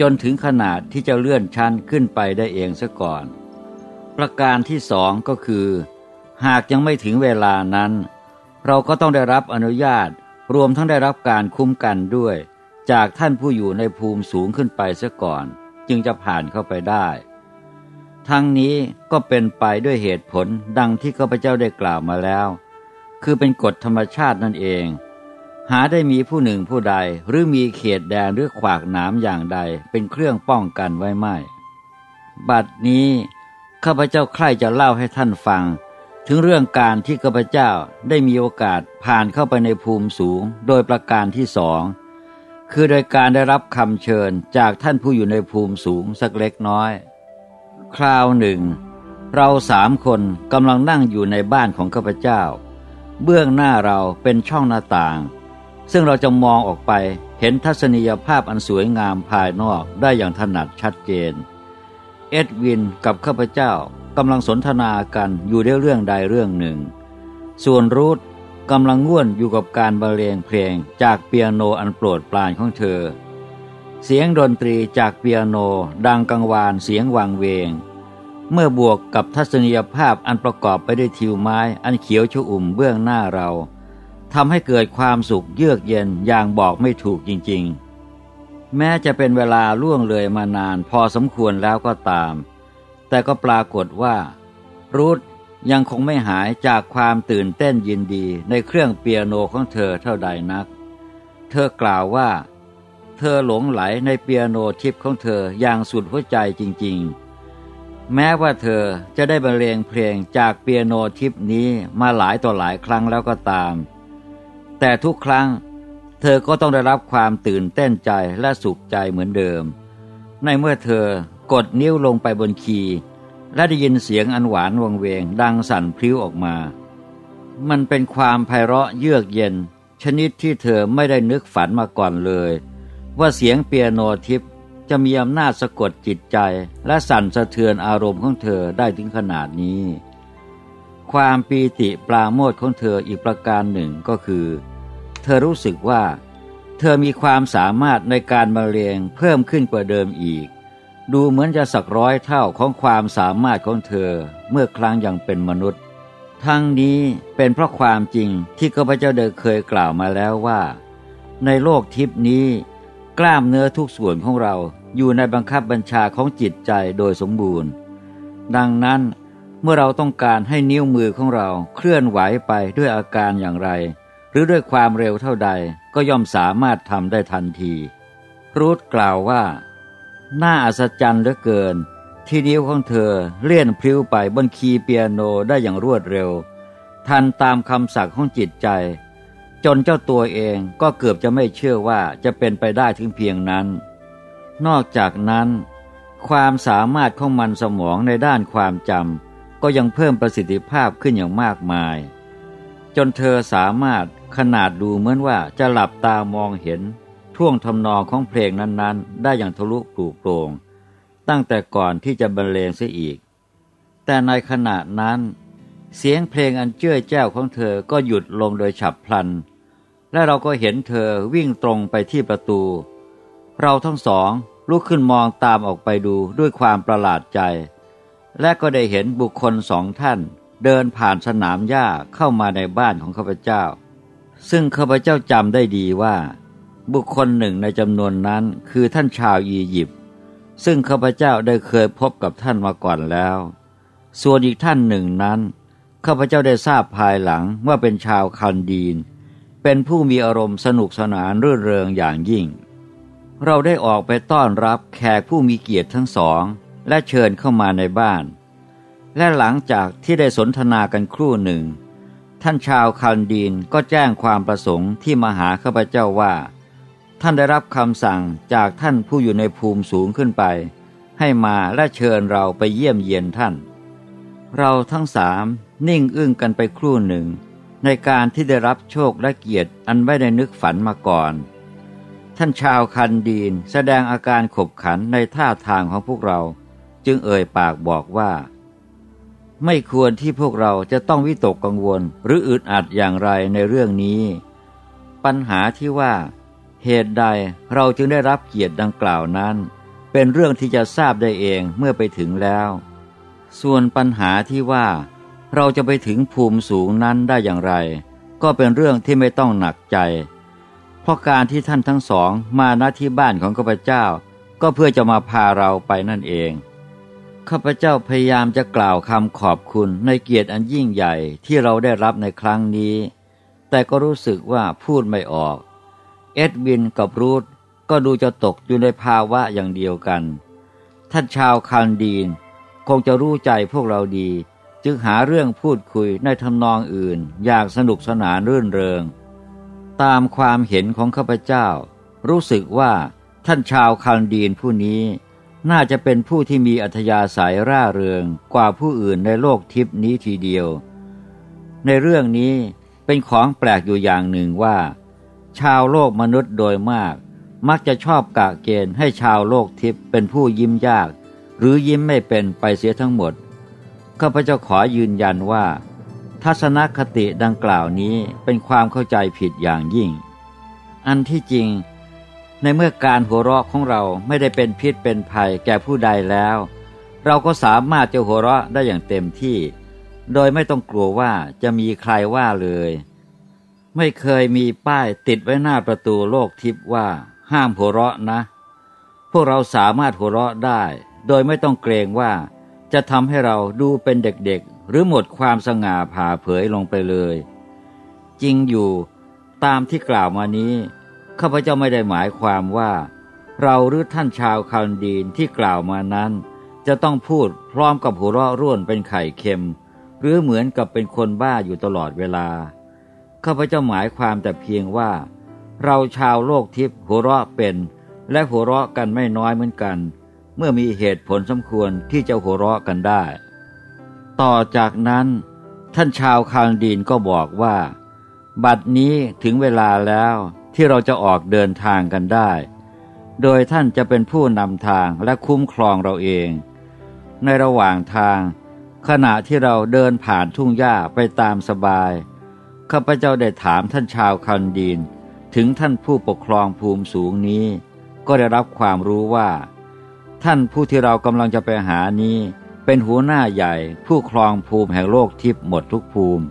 จนถึงขนาดที่จะเลื่อนชั้นขึ้นไปได้เองซะก่อน ประการที่สองก็คือ หากยังไม่ถึงเวลานั้น เราก็ต้องได้รับอนุญาตรวมทั้งได้รับการคุ้มกันด้วย จากท่านผู้อยู่ในภูมิสูงขึ้นไปซะก่อน จึงจะผ่านเข้าไปได้ ทั้งนี้ก็เป็นไปด้วยเหตุผลดังที่ข้าพเจ้าได้กล่าวมาแล้ว คือเป็นกฎธรรมชาตินั่นเอง หาได้มีผู้หนึ่งผู้ใดหรือมีเขตแดนหรือขวากหนามอย่างใดเป็นเครื่องป้องกันไว้ไม่ บัดนี้ ข้าพเจ้าใคร่จะเล่าให้ท่านฟัง ถึงเรื่องการที่ข้าพเจ้าได้มีโอกาสผ่านเข้าไปในภูมิสูงโดยประการที่สอง คือโดยการได้รับคำเชิญจากท่านผู้อยู่ในภูมิสูงสักเล็กน้อย คราวหนึ่ง เราสามคนกำลังนั่งอยู่ในบ้านของข้าพเจ้า เบื้องหน้าเราเป็นช่องหน้าต่าง ซึ่งเราจะมองออกไปเห็นทัศนียภาพอันสวยงามภายนอกได้อย่างถนัดชัดเจน เอ็ดวินกับข้าพเจ้ากำลังสนทนากันอยู่ในเรื่องใดเรื่องหนึ่ง ส่วนรูทกำลังง่วนอยู่กับการบรรเลงเพลงจากเปียโนอันโปรดปรานของเธอ เสียงดนตรีจากเปียโนดังกังวานเสียงวังเวง เมื่อบวกกับทัศนียภาพอันประกอบไปด้วยทิวไม้อันเขียวชอุ่มเบื้องหน้าเราทำให้เกิดความสุขเยือกเย็นอย่างบอกไม่ถูกจริงๆ แม้จะเป็นเวลาล่วงเลยมานานพอสมควรแล้วก็ตาม แต่ก็ปรากฏว่า รูทยังคงไม่หายจากความตื่นเต้นยินดีในเครื่องเปียโนของเธอเท่าใดนัก เธอกล่าวว่า เธอหลงไหลในเปียโนทิพของเธออย่างสุดหัวใจจริง ๆ แม้ว่าเธอจะได้บรรเลงเพลงจากเปียโนทิพนี้มาหลายต่อหลายครั้งแล้วก็ตาม แต่ทุกครั้ง เธอก็ต้องได้รับความตื่นเต้นใจและสุขใจเหมือนเดิม ในเมื่อเธอกดนิ้วลงไปบนคีย์และได้ยินเสียงอันหวานวงเวง ดังสั่นพลิ้วออกมา มันเป็นความไพเราะเยือกเย็น ชนิดที่เธอไม่ได้นึกฝันมาก่อนเลย ว่าเสียงเปียโนทิพจะมีอำนาจสะกดจิตใจ และสั่นสะเทือนอารมณ์ของเธอได้ถึงขนาดนี้ ความปีติปราโมทของเธออีกประการหนึ่งก็คือเเธอรู้สึกว่า เธอมีความสามารถในการบรรเลงเพิ่มขึ้นกว่าเดิมอีก ดูเหมือนจะสักร้อยเท่าของความสามารถของเธอเมื่อครั้งยังเป็นมนุษย์ ทั้งนี้เป็นเพราะความจริงที่ข้าพเจ้าเดิเคยกล่าวมาแล้วว่า ในโลกทิพนี้ กล้ามเนื้อทุกส่วนของเราอยู่ในบังคับบัญชาของจิตใจโดยสมบูรณ์ ดังนั้นเมื่อเราต้องการให้นิ้วมือของเราเคลื่อนไหวไปด้วยอาการอย่างไร หรือด้วยความเร็วเท่าใดก็ย่อมสามารถทำได้ทันที รูทกล่าวว่า น่าอัศจรรย์เหลือเกิน ที่นิ้วของเธอเลื่อนพลิ้วไปบนคีย์เปียโนได้อย่างรวดเร็ว ทันตามคำสั่งของจิตใจ จนเจ้าตัวเองก็เกือบจะไม่เชื่อว่าจะเป็นไปได้ถึงเพียงนั้น นอกจากนั้น ความสามารถของมันสมองในด้านความจำก็ยังเพิ่มประสิทธิภาพขึ้นอย่างมากมาย จนเธอสามารถ ขนาดดูเหมือนว่าจะหลับตามองเห็น ท่วงทำนองของเพลงนั้นๆ ได้อย่างทะลุปลูกโปรงตั้งแต่ก่อนที่จะบรรเลงเสียอีก แต่ในขณะนั้น เสียงเพลงอันเจ้อแจ้วของเธอก็หยุดลงโดยฉับพลัน และเราก็เห็นเธอวิ่งตรงไปที่ประตู เราทั้งสองลุกขึ้นมองตามออกไปดูด้วยความประหลาดใจ และก็ได้เห็นบุคคลสองท่าน เดินผ่านสนามหญ้าเข้ามาในบ้านของข้าพเจ้า ซึ่งข้าพเจ้าจำได้ดีว่า บุคคลหนึ่งในจำนวนนั้นคือท่านชาวอียิปต์ซึ่งข้าพเจ้าได้เคยพบกับท่านมาก่อนแล้ว ส่วนอีกท่านหนึ่งนั้นข้าพเจ้าได้ทราบภายหลังว่าเป็นชาวคันดีน เป็นผู้มีอารมณ์สนุกสนานรื่นเริงอย่างยิ่ง เราได้ออกไปต้อนรับแขกผู้มีเกียรติทั้งสอง และเชิญเข้ามาในบ้าน และหลังจากที่ได้สนทนากันครู่หนึ่ง ท่านชาวคันดีนก็แจ้งความประสงค์ที่มาหาข้าพเจ้าว่า ท่านได้รับคำสั่งจากท่านผู้อยู่ในภูมิสูงขึ้นไป ให้มาและเชิญเราไปเยี่ยมเยียนท่าน เราทั้งสามนิ่งอึ้งกันไปครู่หนึ่ง ในการที่ได้รับโชคและเกียรติอันไม่ได้นึกฝันมาก่อน ท่านชาวคันดีนแสดงอาการขบขันในท่าทางของพวกเรา จึงเอ่ยปากบอกว่า ไม่ควรที่พวกเราจะต้องวิตกกังวลหรืออึดอัดอย่างไรในเรื่องนี้ ปัญหาที่ว่าเหตุใดเราจึงได้รับเกียรติดังกล่าวนั้น เป็นเรื่องที่จะทราบได้เองเมื่อไปถึงแล้ว ส่วนปัญหาที่ว่า เราจะไปถึงภูมิสูงนั้นได้อย่างไร ก็เป็นเรื่องที่ไม่ต้องหนักใจ เพราะการที่ท่านทั้งสองมาณที่บ้านของข้าพเจ้า ก็เพื่อจะมาพาเราไปนั่นเอง ข้าพเจ้าพยายามจะกล่าวคำขอบคุณในเกียรติอันยิ่งใหญ่ที่เราได้รับในครั้งนี้ แต่ก็รู้สึกว่าพูดไม่ออก เอ็ดวินกับรูธก็ดูจะตกอยู่ในภาวะอย่างเดียวกัน ท่านชาวคันดีน คงจะรู้ใจพวกเราดี จึงหาเรื่องพูดคุยในทำนองอื่น อยางสนุกสนานรื่นเริง ตามความเห็นของข้าพเจ้า รู้สึกว่าท่านชาวคันดีนผู้นี้ น่าจะเป็นผู้ที่มีอัธยาศัยร่าเริงกว่าผู้อื่นในโลกทิพนี้ทีเดียว ในเรื่องนี้เป็นของแปลกอยู่อย่างหนึ่งว่า ชาวโลกมนุษย์โดยมาก มักจะชอบกะเกณฑ์ให้ชาวโลกทิพย์เป็นผู้ยิ้มยาก หรือยิ้มไม่เป็นไปเสียทั้งหมดข้าพเจ้าขอยืนยันว่า ทัศนคติดังกล่าวนี้เป็นความเข้าใจผิดอย่างยิ่ง อันที่จริง ในเมื่อการหัวเราะของเราไม่ได้เป็นพิษเป็นภัยแก่ผู้ใดแล้ว เราก็สามารถจะหัวเราะได้อย่างเต็มที่ โดยไม่ต้องกลัวว่าจะมีใครว่าเลย ไม่เคยมีป้ายติดไว้หน้าประตูโลกทิพย์ว่า ห้ามหัวเราะนะ พวกเราสามารถหัวเราะได้ โดยไม่ต้องเกรงว่าจะทำให้เราดูเป็นเด็กๆ หรือหมดความสง่าผ่าเผยลงไปเลย จริงอยู่ตามที่กล่าวมานี้ ข้าพเจ้าไม่ได้หมายความว่า เราหรือท่านชาวคานดีนที่กล่าวมานั้น จะต้องพูดพร้อมกับหัวเราะร่วนเป็นไข่เค็ม หรือเหมือนกับเป็นคนบ้าอยู่ตลอดเวลา ข้าพเจ้าหมายความแต่เพียงว่า เราชาวโลกทิพย์หัวเราะเป็น และหัวเราะกันไม่น้อยเหมือนกัน เมื่อมีเหตุผลสมควรที่จะหัวเราะกันได้ ต่อจากนั้น ท่านชาวคางดีนก็บอกว่า บัดนี้ถึงเวลาแล้ว ที่เราจะออกเดินทางกันได้ โดยท่านจะเป็นผู้นำทางและคุ้มครองเราเอง ในระหว่างทาง ขณะที่เราเดินผ่านทุ่งหญ้าไปตามสบาย ข้าพเจ้าได้ถามท่านชาวคันดีนถึงท่านผู้ปกครองภูมิสูงนี้ ก็ได้รับความรู้ว่า ท่านผู้ที่เรากำลังจะไปหานี้ เป็นหัวหน้าใหญ่ผู้ครองภูมิแห่งโลกทิพย์หมดทุกภูมิ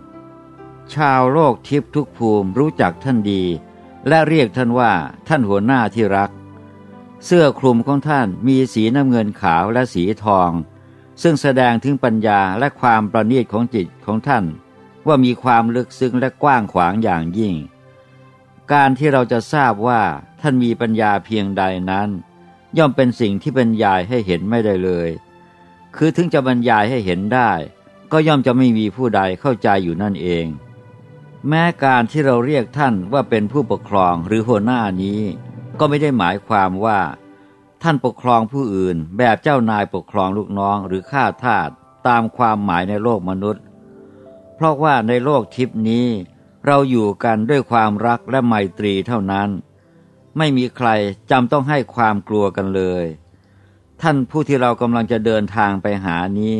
ชาวโลกทิพย์ทุกภูมิรู้จักท่านดี และเรียกท่านว่าท่านหัวหน้าที่รัก เสื้อคลุมของท่านมีสีน้ำเงินขาวและสีทอง ซึ่งแสดงถึงปัญญาและความประณีตของจิตของท่าน ว่ามีความลึกซึ้งและกว้างขวางอย่างยิ่ง การที่เราจะทราบว่าท่านมีปัญญาเพียงใดนั้น ย่อมเป็นสิ่งที่บรรยายให้เห็นไม่ได้เลย คือถึงจะบรรยายให้เห็นได้ ก็ย่อมจะไม่มีผู้ใดเข้าใจอยู่นั่นเอง แม้การที่เราเรียกท่านว่าเป็นผู้ปกครองหรือหัวหน้านี้ ก็ไม่ได้หมายความว่า ท่านปกครองผู้อื่น แบบเจ้านายปกครองลูกน้องหรือข้าทาสตามความหมายในโลกมนุษย์ เพราะว่าในโลกทิพนี้ เราอยู่กันด้วยความรักและไมตรีเท่านั้น ไม่มีใครจำต้องให้ความกลัวกันเลย ท่านผู้ที่เรากำลังจะเดินทางไปหานี้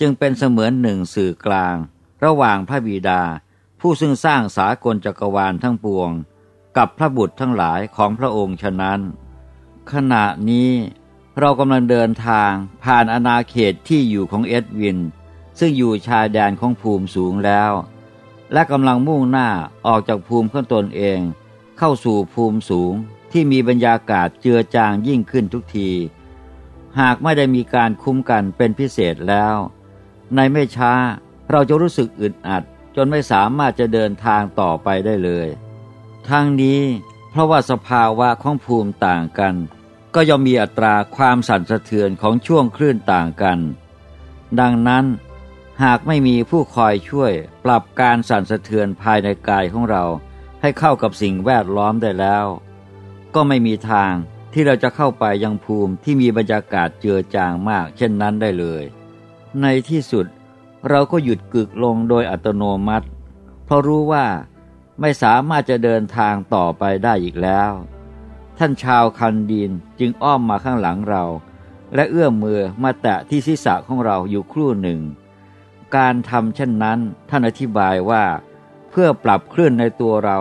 จึงเป็นเสมือนหนึ่งสื่อกลาง ระหว่างพระบิดา ผู้ซึ่งสร้างสากลจักรวาลทั้งปวง กับพระบุตรทั้งหลายของพระองค์ฉะนั้น ขณะนี้เรากำลังเดินทางผ่านอาณาเขตที่อยู่ของเอ็ดวิน ซึ่งอยู่ชายแดนของภูมิสูงแล้ว และกำลังมุ่งหน้าออกจากภูมิของตนเอง เข้าสู่ภูมิสูงที่มีบรรยากาศเจือจางยิ่งขึ้นทุกที หากไม่ได้มีการคุ้มกันเป็นพิเศษแล้ว ในไม่ช้าเราจะรู้สึกอึดอัด นไม่สามารถจะเดินทางต่อไปได้เลยทั้งนี้เพราะว่าสภาวะของภูมิต่างกัน ก็ย่อมมีอัตราความสั่นสะเทือนของช่วงคลื่นต่างกัน ดังนั้น หากไม่มีผู้คอยช่วยปรับการสั่นสะเทือนภายในกายของเราให้เข้ากับสิ่งแวดล้อมได้แล้ว ก็ไม่มีทางที่เราจะเข้าไปยังภูมิที่มีบรรยากาศเจือจางมาก เช่นนั้นได้เลย ในที่สุด เราก็หยุดกึกลงโดยอัตโนมัติ เพราะรู้ว่าไม่สามารถจะเดินทางต่อไปได้อีกแล้ว ท่านชาวคันดินจึงอ้อมมาข้างหลังเรา และเอื้อมมือมาแตะที่ศีรษะของเราอยู่ครู่หนึ่ง การทำเช่นนั้นท่านอธิบายว่า เพื่อปรับคลื่นในตัวเรา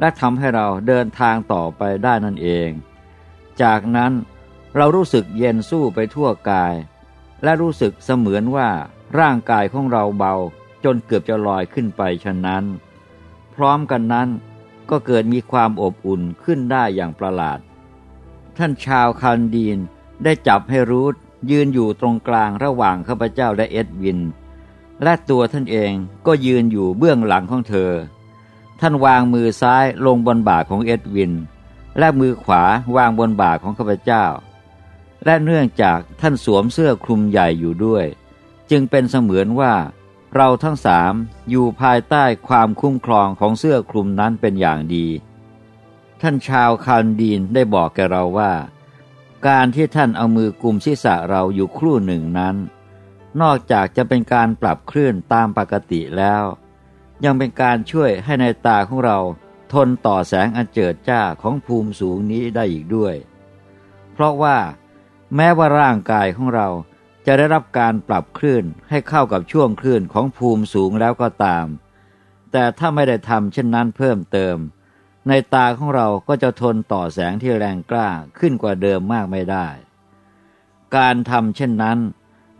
และทำให้เราเดินทางต่อไปได้นั่นเอง จากนั้นเรารู้สึกเย็นสู้ไปทั่วกาย และรู้สึกเสมือนว่า ร่างกายของเราเบาจนเกือบจะลอยขึ้นไปฉะนั้น พร้อมกันนั้นก็เกิดมีความอบอุ่นขึ้นได้อย่างประหลาด ท่านชาวคันดีนได้จับให้รูธยืนอยู่ตรงกลางระหว่างข้าพเจ้าและเอ็ดวิน และตัวท่านเองก็ยืนอยู่เบื้องหลังของเธอ ท่านวางมือซ้ายลงบนบ่าของเอ็ดวิน และมือขวาวางบนบ่าของข้าพเจ้า และเนื่องจากท่านสวมเสื้อคลุมใหญ่อยู่ด้วย จึงเป็นเสมือนว่า เราทั้งสามอยู่ภายใต้ความคุ้มครองของเสื้อคลุมนั้นเป็นอย่างดี ท่านชาวคานดีนได้บอกแกเราว่า การที่ท่านเอามือกุมศีรษะเราอยู่ครู่หนึ่งนั้น นอกจากจะเป็นการปรับคลื่นตามปกติแล้ว ยังเป็นการช่วยให้ในตาของเราทนต่อแสงอันเจิดจ้าของภูมิสูงนี้ได้อีกด้วย เพราะว่า แม้ว่าร่างกายของเรา จะได้รับการปรับคลื่นให้เข้ากับช่วงคลื่นของภูมิสูงแล้วก็ตาม แต่ถ้าไม่ได้ทำเช่นนั้นเพิ่มเติม ในตาของเราก็จะทนต่อแสงที่แรงกล้าขึ้นกว่าเดิมมากไม่ได้ การทำเช่นนั้น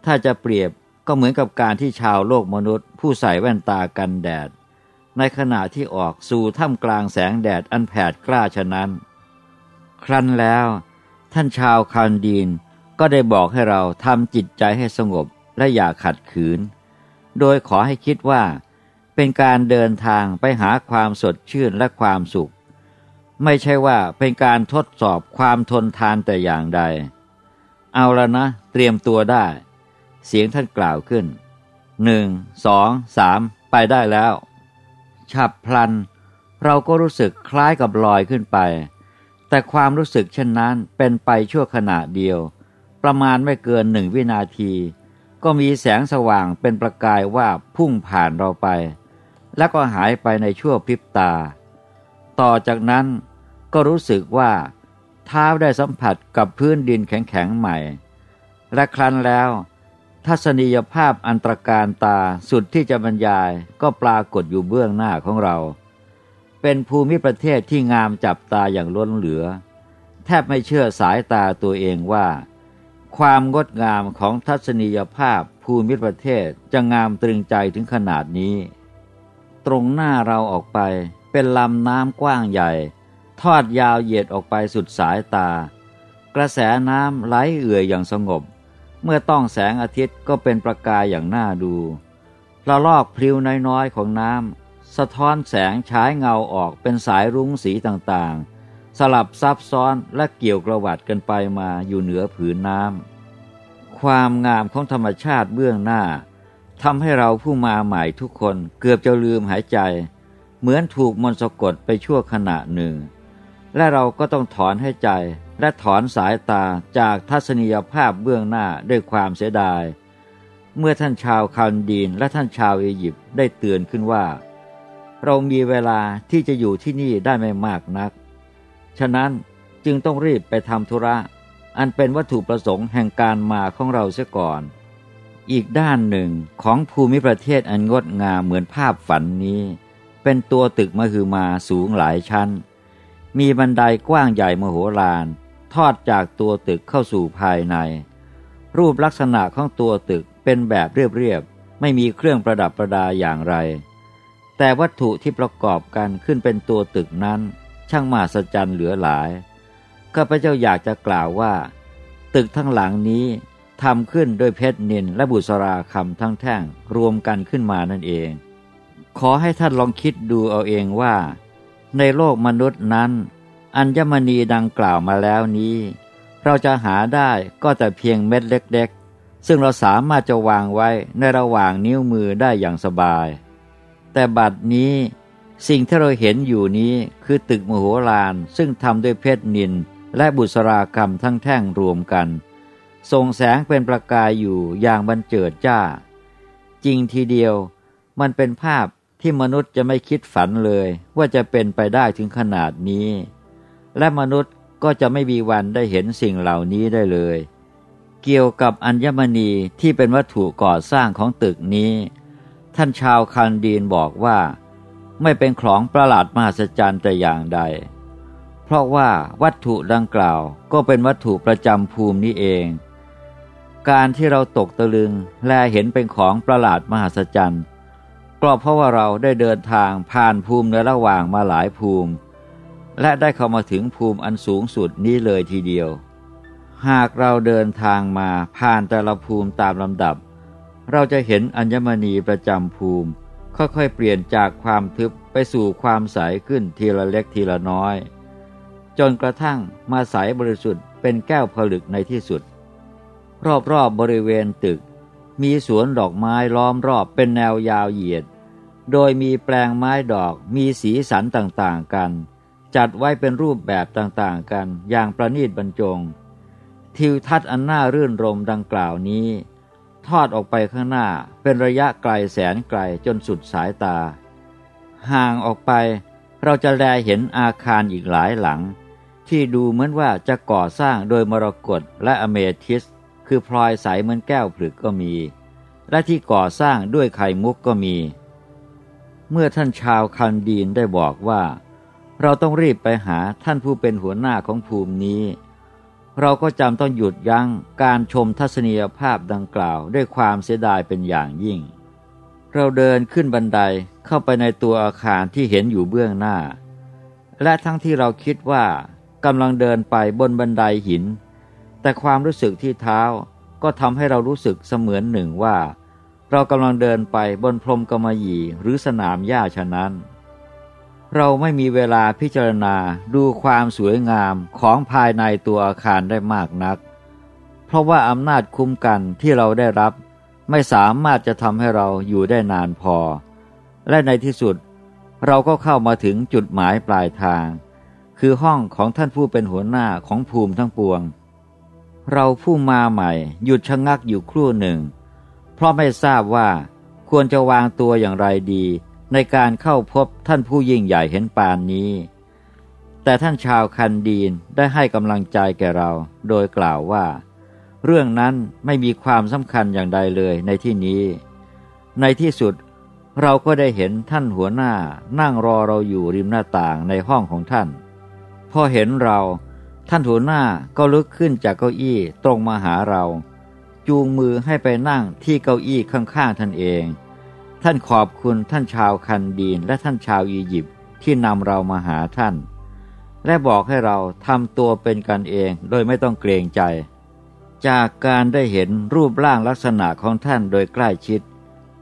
ถ้าจะเปรียบก็เหมือนกับการที่ชาวโลกมนุษย์ ผู้ใส่แว่นตากันแดด ในขณะที่ออกสู่ถ้ำกลางแสงแดดอันแผดกล้าฉะนั้น ครั้นแล้ว ท่านชาวคานดีน ก็ได้บอกให้เราทำจิตใจให้สงบและอย่าขัดขืน โดยขอให้คิดว่า เป็นการเดินทางไปหาความสดชื่นและความสุข ไม่ใช่ว่าเป็นการทดสอบความทนทานแต่อย่างใด เอาละนะ เตรียมตัวได้ เสียงท่านกล่าวขึ้นหนึ่งสองสามไปได้แล้ว ฉับพลัน เราก็รู้สึกคล้ายกับลอยขึ้นไป แต่ความรู้สึกเช่นนั้นเป็นไปชั่วขณะเดียว ประมาณไม่เกินหนึ่งวินาที ก็มีแสงสว่างเป็นประกายว่าพุ่งผ่านเราไป แล้วก็หายไปในชั่วพริบตา ต่อจากนั้นก็รู้สึกว่าเท้าได้สัมผัสกับพื้นดินแข็งๆใหม่ และครั้นแล้ว ทัศนียภาพอันตรการตาสุดที่จะบรรยายก็ปรากฏอยู่เบื้องหน้าของเรา เป็นภูมิประเทศที่งามจับตาอย่างล้นเหลือ แทบไม่เชื่อสายตาตัวเองว่า ความงดงามของทัศนียภาพภูมิประเทศจะงามตรึงใจถึงขนาดนี้ ตรงหน้าเราออกไปเป็นลำน้ำกว้างใหญ่ ทอดยาวเหยียดออกไปสุดสายตา กระแสน้ำไหลเอื่อยอย่างสงบ เมื่อต้องแสงอาทิตย์ก็เป็นประกายอย่างน่าดูละลอกพลิ้วน้อยๆของน้ำสะท้อนแสงฉายเงาออกเป็นสายรุ้งสีต่างๆ สลับซับซ้อนและเกี่ยวกระวัดกันไปมาอยู่เหนือผืนน้ำ ความงามของธรรมชาติเบื้องหน้าทำให้เราผู้มาใหม่ทุกคนเกือบจะลืมหายใจ เหมือนถูกมนต์สะกดไปชั่วขณะหนึ่ง และเราก็ต้องถอนให้ใจและถอนสายตาจากทัศนียภาพเบื้องหน้าด้วยความเสียดาย เมื่อท่านชาวคานดีนและท่านชาวอียิปต์ได้เตือนขึ้นว่า เรามีเวลาที่จะอยู่ที่นี่ได้ไม่มากนัก ฉะนั้นจึงต้องรีบไปทำธุระ อันเป็นวัตถุประสงค์แห่งการมาของเราเสียก่อน อีกด้านหนึ่งของภูมิประเทศอันงดงามเหมือนภาพฝันนี้ เป็นตัวตึกมหึมาสูงหลายชั้น มีบันไดกว้างใหญ่มโหฬารทอดจากตัวตึกเข้าสู่ภายใน รูปลักษณะของตัวตึกเป็นแบบเรียบๆไม่มีเครื่องประดับประดาอย่างไร แต่วัตถุที่ประกอบกันขึ้นเป็นตัวตึกนั้น ช่างมหัศจรรย์เหลือหลายข้าพเจ้าอยากจะกล่าวว่า ตึกทั้งหลังนี้ทำขึ้นโดยเพชรนินและบุษราคำทั้งแท่งรวมกันขึ้นมานั่นเอง ขอให้ท่านลองคิดดูเอาเองว่า ในโลกมนุษย์นั้น อัญมณีดังกล่าวมาแล้วนี้ เราจะหาได้ก็แต่เพียงเม็ดเล็กๆ ซึ่งเราสามารถจะวางไว้ในระหว่างนิ้วมือได้อย่างสบาย แต่บัดนี้ สิ่งที่เราเห็นอยู่นี้คือตึกมโหฬารซึ่งทำด้วยเพชรนินและบุษรากรรมทั้งแท่งรวมกันส่งแสงเป็นประกายอยู่อย่างบันเจิดจ้า จริงทีเดียวมันเป็นภาพที่มนุษย์จะไม่คิดฝันเลย ว่าจะเป็นไปได้ถึงขนาดนี้ และมนุษย์ก็จะไม่มีวันได้เห็นสิ่งเหล่านี้ได้เลย เกี่ยวกับอัญมณีที่เป็นวัตถุก่อสร้างของตึกนี้ ท่านชาวคันดีนบอกว่า ไม่เป็นของประหลาดมหัศจรรย์แต่อย่างใด เพราะว่าวัตถุดังกล่าวก็เป็นวัตถุประจำภูมินี้เอง การที่เราตกตะลึงและเห็นเป็นของประหลาดมหัศจรรย์ก็เพราะว่าเราได้เดินทางผ่านภูมิในระหว่างมาหลายภูมิ และได้เข้ามาถึงภูมิอันสูงสุดนี้เลยทีเดียว หากเราเดินทางมาผ่านแต่ละภูมิตามลำดับ เราจะเห็นอัญมณีประจำภูมิ ค่อยๆเปลี่ยนจากความทึบไปสู่ความใสขึ้นทีละเล็กทีละน้อย จนกระทั่งมาใสบริสุทธิ์เป็นแก้วผลึกในที่สุด รอบๆบบริเวณตึก มีสวนดอกไม้ล้อมรอบเป็นแนวยาวเหยียด โดยมีแปลงไม้ดอกมีสีสันต่างๆกัน จัดไว้เป็นรูปแบบต่างๆกันอย่างประณีตบรรจง ทิวทัศน์อันน่ารื่นรมดังกล่าวนี้ ทอดออกไปข้างหน้าเป็นระยะไกลแสนไกลจนสุดสายตา ห่างออกไปเราจะแลเห็นอาคารอีกหลายหลัง ที่ดูเหมือนว่าจะก่อสร้างโดยมรกตและอเมทิส คือพลอยใสเหมือนแก้วผลึกก็มี และที่ก่อสร้างด้วยไข่มุกก็มี เมื่อท่านชาวคันดีนได้บอกว่า เราต้องรีบไปหาท่านผู้เป็นหัวหน้าของภูมินี้ เราก็จำต้องหยุดยั้งการชมทัศนียภาพดังกล่าวด้วยความเสียดายเป็นอย่างยิ่ง เราเดินขึ้นบันไดเข้าไปในตัวอาคารที่เห็นอยู่เบื้องหน้า และทั้งที่เราคิดว่ากำลังเดินไปบนบันไดหิน แต่ความรู้สึกที่เท้าก็ทำให้เรารู้สึกเสมือนหนึ่งว่า เรากำลังเดินไปบนพรมกมยีหรือสนามหญ้าฉะนั้น เราไม่มีเวลาพิจารณาดูความสวยงามของภายในตัวอาคารได้มากนัก เพราะว่าอำนาจคุ้มกันที่เราได้รับ ไม่สามารถจะทำให้เราอยู่ได้นานพอ และในที่สุด เราก็เข้ามาถึงจุดหมายปลายทาง คือห้องของท่านผู้เป็นหัวหน้าของภูมิทั้งปวง เราผู้มาใหม่หยุดชะงักอยู่ครู่หนึ่ง เพราะไม่ทราบว่าควรจะวางตัวอย่างไรดี ในการเข้าพบท่านผู้ยิ่งใหญ่เห็นปานนี้ แต่ท่านชาวคันดีนได้ให้กำลังใจแก่เรา โดยกล่าวว่า เรื่องนั้นไม่มีความสำคัญอย่างใดเลยในที่นี้ ในที่สุดเราก็ได้เห็นท่านหัวหน้านั่งรอเราอยู่ริมหน้าต่างในห้องของท่าน พอเห็นเราท่านหัวหน้าก็ลุกขึ้นจากเก้าอี้ตรงมาหาเรา จูงมือให้ไปนั่งที่เก้าอี้ข้างๆท่านเอง ท่านขอบคุณท่านชาวคันดีนและท่านชาวอียิปต์ที่นำเรามาหาท่าน และบอกให้เราทำตัวเป็นกันเองโดยไม่ต้องเกรงใจ จากการได้เห็นรูปร่างลักษณะของท่านโดยใกล้ชิด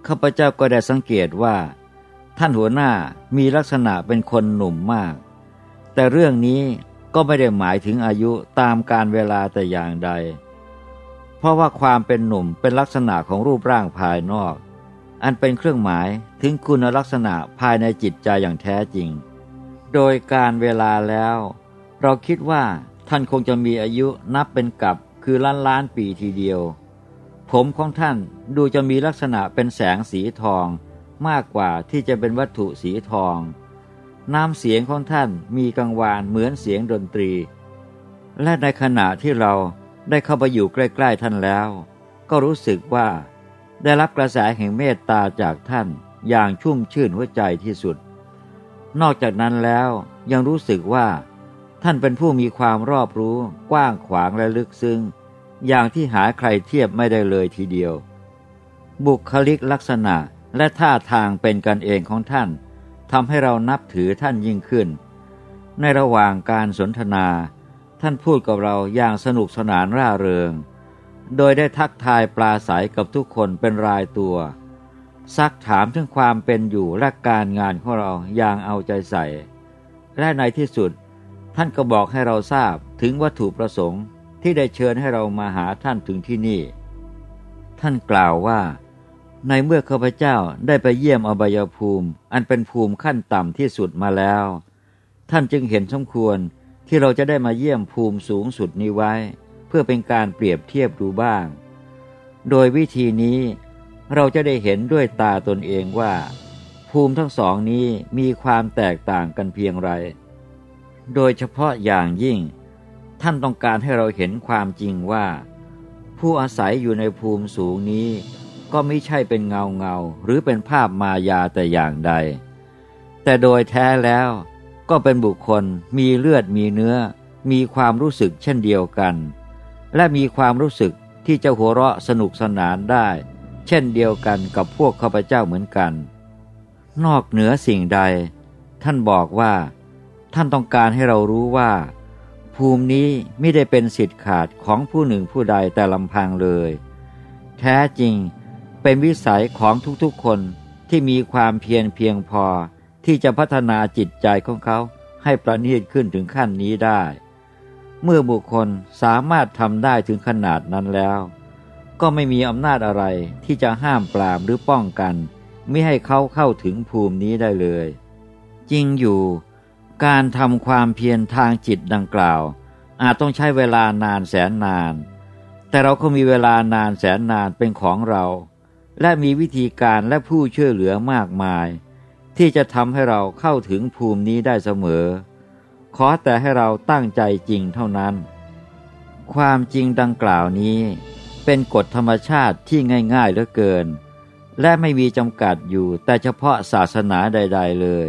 ข้าพเจ้าก็ได้สังเกตว่า ท่านหัวหน้ามีลักษณะเป็นคนหนุ่มมาก แต่เรื่องนี้ก็ไม่ได้หมายถึงอายุตามการเวลาแต่อย่างใด เพราะว่าความเป็นหนุ่มเป็นลักษณะของรูปร่างภายนอก อันเป็นเครื่องหมายถึงคุณลักษณะภายในจิตใจอย่างแท้จริง โดยการเวลาแล้ว เราคิดว่าท่านคงจะมีอายุนับเป็นกับคือล้านล้านปีทีเดียว ผมของท่านดูจะมีลักษณะเป็นแสงสีทอง มากกว่าที่จะเป็นวัตถุสีทอง น้ำเสียงของท่านมีกังวานเหมือนเสียงดนตรี และในขณะที่เราได้เข้าไปอยู่ใกล้ ๆท่านแล้ว ก็รู้สึกว่า ได้รับกระแสแห่งเมตตาจากท่านอย่างชุ่มชื่นหัวใจที่สุด นอกจากนั้นแล้วยังรู้สึกว่า ท่านเป็นผู้มีความรอบรู้ กว้างขวางและลึกซึ้งอย่างที่หาใครเทียบไม่ได้เลยทีเดียว บุคลิกลักษณะและท่าทางเป็นกันเองของท่านทำให้เรานับถือท่านยิ่งขึ้น ในระหว่างการสนทนา ท่านพูดกับเราอย่างสนุกสนานร่าเริง โดยได้ทักทายปลาใสกับทุกคนเป็นรายตัว ซักถามถึงความเป็นอยู่และการงานของเราอย่างเอาใจใส่ และในที่สุด ท่านก็บอกให้เราทราบถึงวัตถุประสงค์ที่ได้เชิญให้เรามาหาท่านถึงที่นี่ ท่านกล่าวว่า ในเมื่อข้าพเจ้าได้ไปเยี่ยมอบายภูมิ อันเป็นภูมิขั้นต่ำที่สุดมาแล้ว ท่านจึงเห็นสมควรที่เราจะได้มาเยี่ยมภูมิสูงสุดนี้ไว้ พื่อเป็นการเปรียบเทียบดูบ้าง โดยวิธีนี้เราจะได้เห็นด้วยตาตนเองว่า ภูมิทั้งสองนี้มีความแตกต่างกันเพียงไร โดยเฉพาะอย่างยิ่ง ท่านต้องการให้เราเห็นความจริงว่า ผู้อาศัยอยู่ในภูมิสูงนี้ ก็ไม่ใช่เป็นเงาเงาหรือเป็นภาพมายาแต่อย่างใด แต่โดยแท้แล้วก็เป็นบุคคลมีเลือดมีเนื้อ มีความรู้สึกเช่นเดียวกัน และมีความรู้สึกที่จะหัวเราะสนุกสนานได้ เช่นเดียวกันกับพวกข้าพเจ้าเหมือนกัน นอกเหนือสิ่งใด ท่านบอกว่า ท่านต้องการให้เรารู้ว่า ภูมินี้ไม่ได้เป็นสิทธิ์ขาดของผู้หนึ่งผู้ใดแต่ลำพังเลย แท้จริงเป็นวิสัยของทุกๆคนที่มีความเพียรเพียงพอที่จะพัฒนาจิตใจของเขาให้ประณีตขึ้นถึงขั้นนี้ได้ เมื่อบุคคลสามารถทำได้ถึงขนาดนั้นแล้ว ก็ไม่มีอำนาจอะไรที่จะห้ามปรามหรือป้องกัน ไม่ให้เขาเข้าถึงภูมินี้ได้เลย จริงอยู่ การทำความเพียรทางจิตดังกล่าว อาจต้องใช้เวลานานแสนนาน แต่เราก็มีเวลานานแสนนานเป็นของเรา และมีวิธีการและผู้ช่วยเหลือมากมาย ที่จะทำให้เราเข้าถึงภูมินี้ได้เสมอ ขอแต่ให้เราตั้งใจจริงเท่านั้น ความจริงดังกล่าวนี้ เป็นกฎธรรมชาติที่ง่ายๆเหลือเกิน และไม่มีจำกัดอยู่แต่เฉพาะศาสนาใด ๆ เลย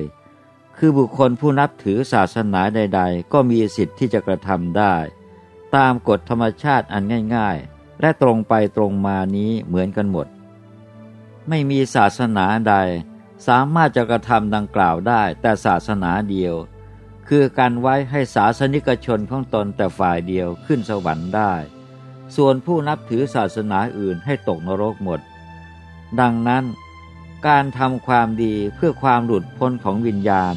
คือบุคคลผู้นับถือศาสนาใด ๆ ก็มีสิทธิ์ที่จะกระทำได้ ตามกฎธรรมชาติอันง่าย ๆ และตรงไปตรงมานี้เหมือนกันหมด ไม่มีศาสนาใด สามารถจะกระทำดังกล่าวได้แต่ศาสนาเดียว คือการไว้ให้ศาสนิกชนของตนแต่ฝ่ายเดียวขึ้นสวรรค์ได้ ส่วนผู้นับถือศาสนาอื่นให้ตกนรกหมด ดังนั้น การทำความดีเพื่อความหลุดพ้นของวิญญาณ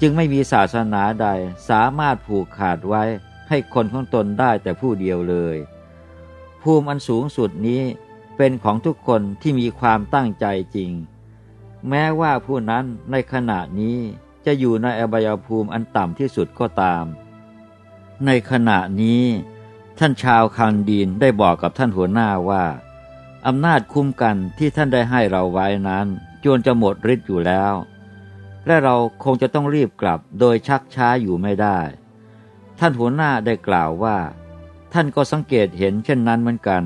จึงไม่มีศาสนาใดสามารถผูกขาดไว้ให้คนของตนได้แต่ผู้เดียวเลย ภูมิอันสูงสุดนี้เป็นของทุกคนที่มีความตั้งใจจริง แม้ว่าผู้นั้นในขณะนี้ จะอยู่ในอบายภูมิอันต่ำที่สุดก็ตาม ในขณะนี้ ท่านชาวคันดีนได้บอกกับท่านหัวหน้าว่าอำนาจคุ้มกันที่ท่านได้ให้เราไว้นั้นจนจะหมดฤทธิ์อยู่แล้ว และเราคงจะต้องรีบกลับโดยชักช้าอยู่ไม่ได้ ท่านหัวหน้าได้กล่าวว่า ท่านก็สังเกตเห็นเช่นนั้นเหมือนกัน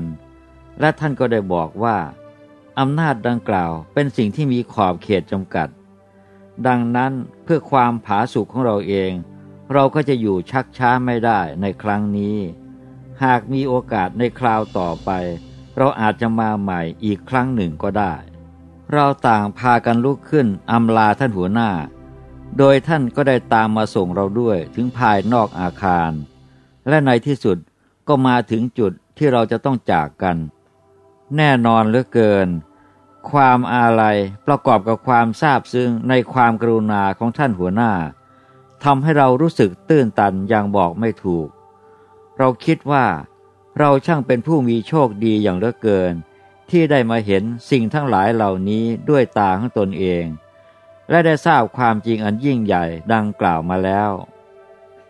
และท่านก็ได้บอกว่าอำนาจดังกล่าวเป็นสิ่งที่มีขอบเขตจำกัด ดังนั้นเพื่อความผาสุกของเราเอง เราก็จะอยู่ชักช้าไม่ได้ในครั้งนี้ หากมีโอกาสในคราวต่อไป เราอาจจะมาใหม่อีกครั้งหนึ่งก็ได้ เราต่างพากันลุกขึ้นอำลาท่านหัวหน้า โดยท่านก็ได้ตามมาส่งเราด้วยถึงภายนอกอาคาร และในที่สุดก็มาถึงจุดที่เราจะต้องจากกัน แน่นอนเหลือเกิน ความอาลัยประกอบกับความซาบซึ้งในความกรุณาของท่านหัวหน้าทำให้เรารู้สึกตื้นตันอย่างบอกไม่ถูก เราคิดว่า เราช่างเป็นผู้มีโชคดีอย่างเหลือเกิน ที่ได้มาเห็นสิ่งทั้งหลายเหล่านี้ด้วยตาของตนเอง และได้ทราบความจริงอันยิ่งใหญ่ดังกล่าวมาแล้ว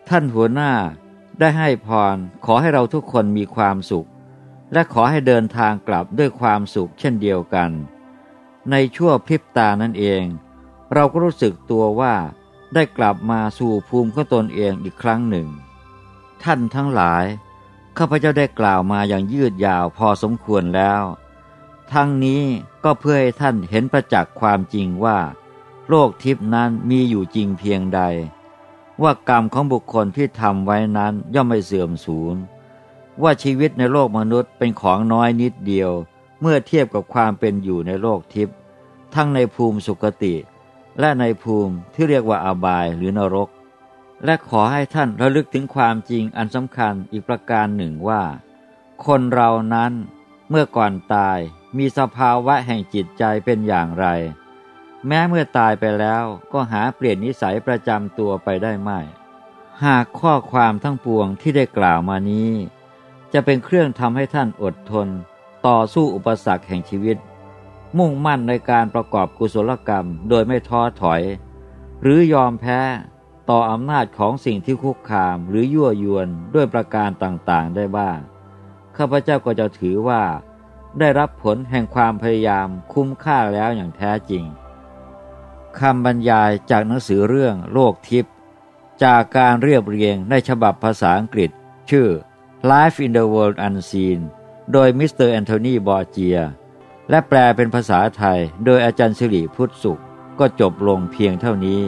ท่านหัวหน้าได้ให้พรขอให้เราทุกคนมีความสุข และขอให้เดินทางกลับด้วยความสุขเช่นเดียวกัน ในชั่วพริบตานั่นเอง เราก็รู้สึกตัวว่าได้กลับมาสู่ภูมิของตนเองอีกครั้งหนึ่ง ท่านทั้งหลาย ข้าพเจ้าได้กล่าวมาอย่างยืดยาวพอสมควรแล้ว ทั้งนี้ก็เพื่อให้ท่านเห็นประจักษ์ความจริงว่า โลกทิพนั้นมีอยู่จริงเพียงใด ว่ากรรมของบุคคลที่ทำไว้นั้นย่อมไม่เสื่อมสูญ ว่าชีวิตในโลกมนุษย์เป็นของน้อยนิดเดียว เมื่อเทียบกับความเป็นอยู่ในโลกทิพย์ทั้งในภูมิสุคติ และในภูมิที่เรียกว่าอาบายหรือนรก และขอให้ท่านระลึกถึงความจริงอันสำคัญอีกประการหนึ่งว่า คนเรานั้นเมื่อก่อนตายมีสภาวะแห่งจิตใจเป็นอย่างไร แม้เมื่อตายไปแล้วก็หาเปลี่ยนนิสัยประจำตัวไปได้ไม่ หากข้อความทั้งปวงที่ได้กล่าวมานี้ จะเป็นเครื่องทำให้ท่านอดทน ต่อสู้อุปสรรคแห่งชีวิต มุ่งมั่นในการประกอบกุศลกรรมโดยไม่ท้อถอย หรือยอมแพ้ต่ออำนาจของสิ่งที่คุกคามหรือยั่วยวนด้วยประการต่างๆได้บ้าง ข้าพเจ้าก็จะถือว่า ได้รับผลแห่งความพยายามคุ้มค่าแล้วอย่างแท้จริงคำบรรยายจากหนังสือเรื่องโลกทิพย์จากการเรียบเรียงในฉบับภาษาอังกฤษ ชื่อ Life in the World Unseen โดยมิสเตอร์แอนโทนีบอร์เจีย และแปลเป็นภาษาไทย โดยอาจารย์สิริพุทธสุข ก็จบลงเพียงเท่านี้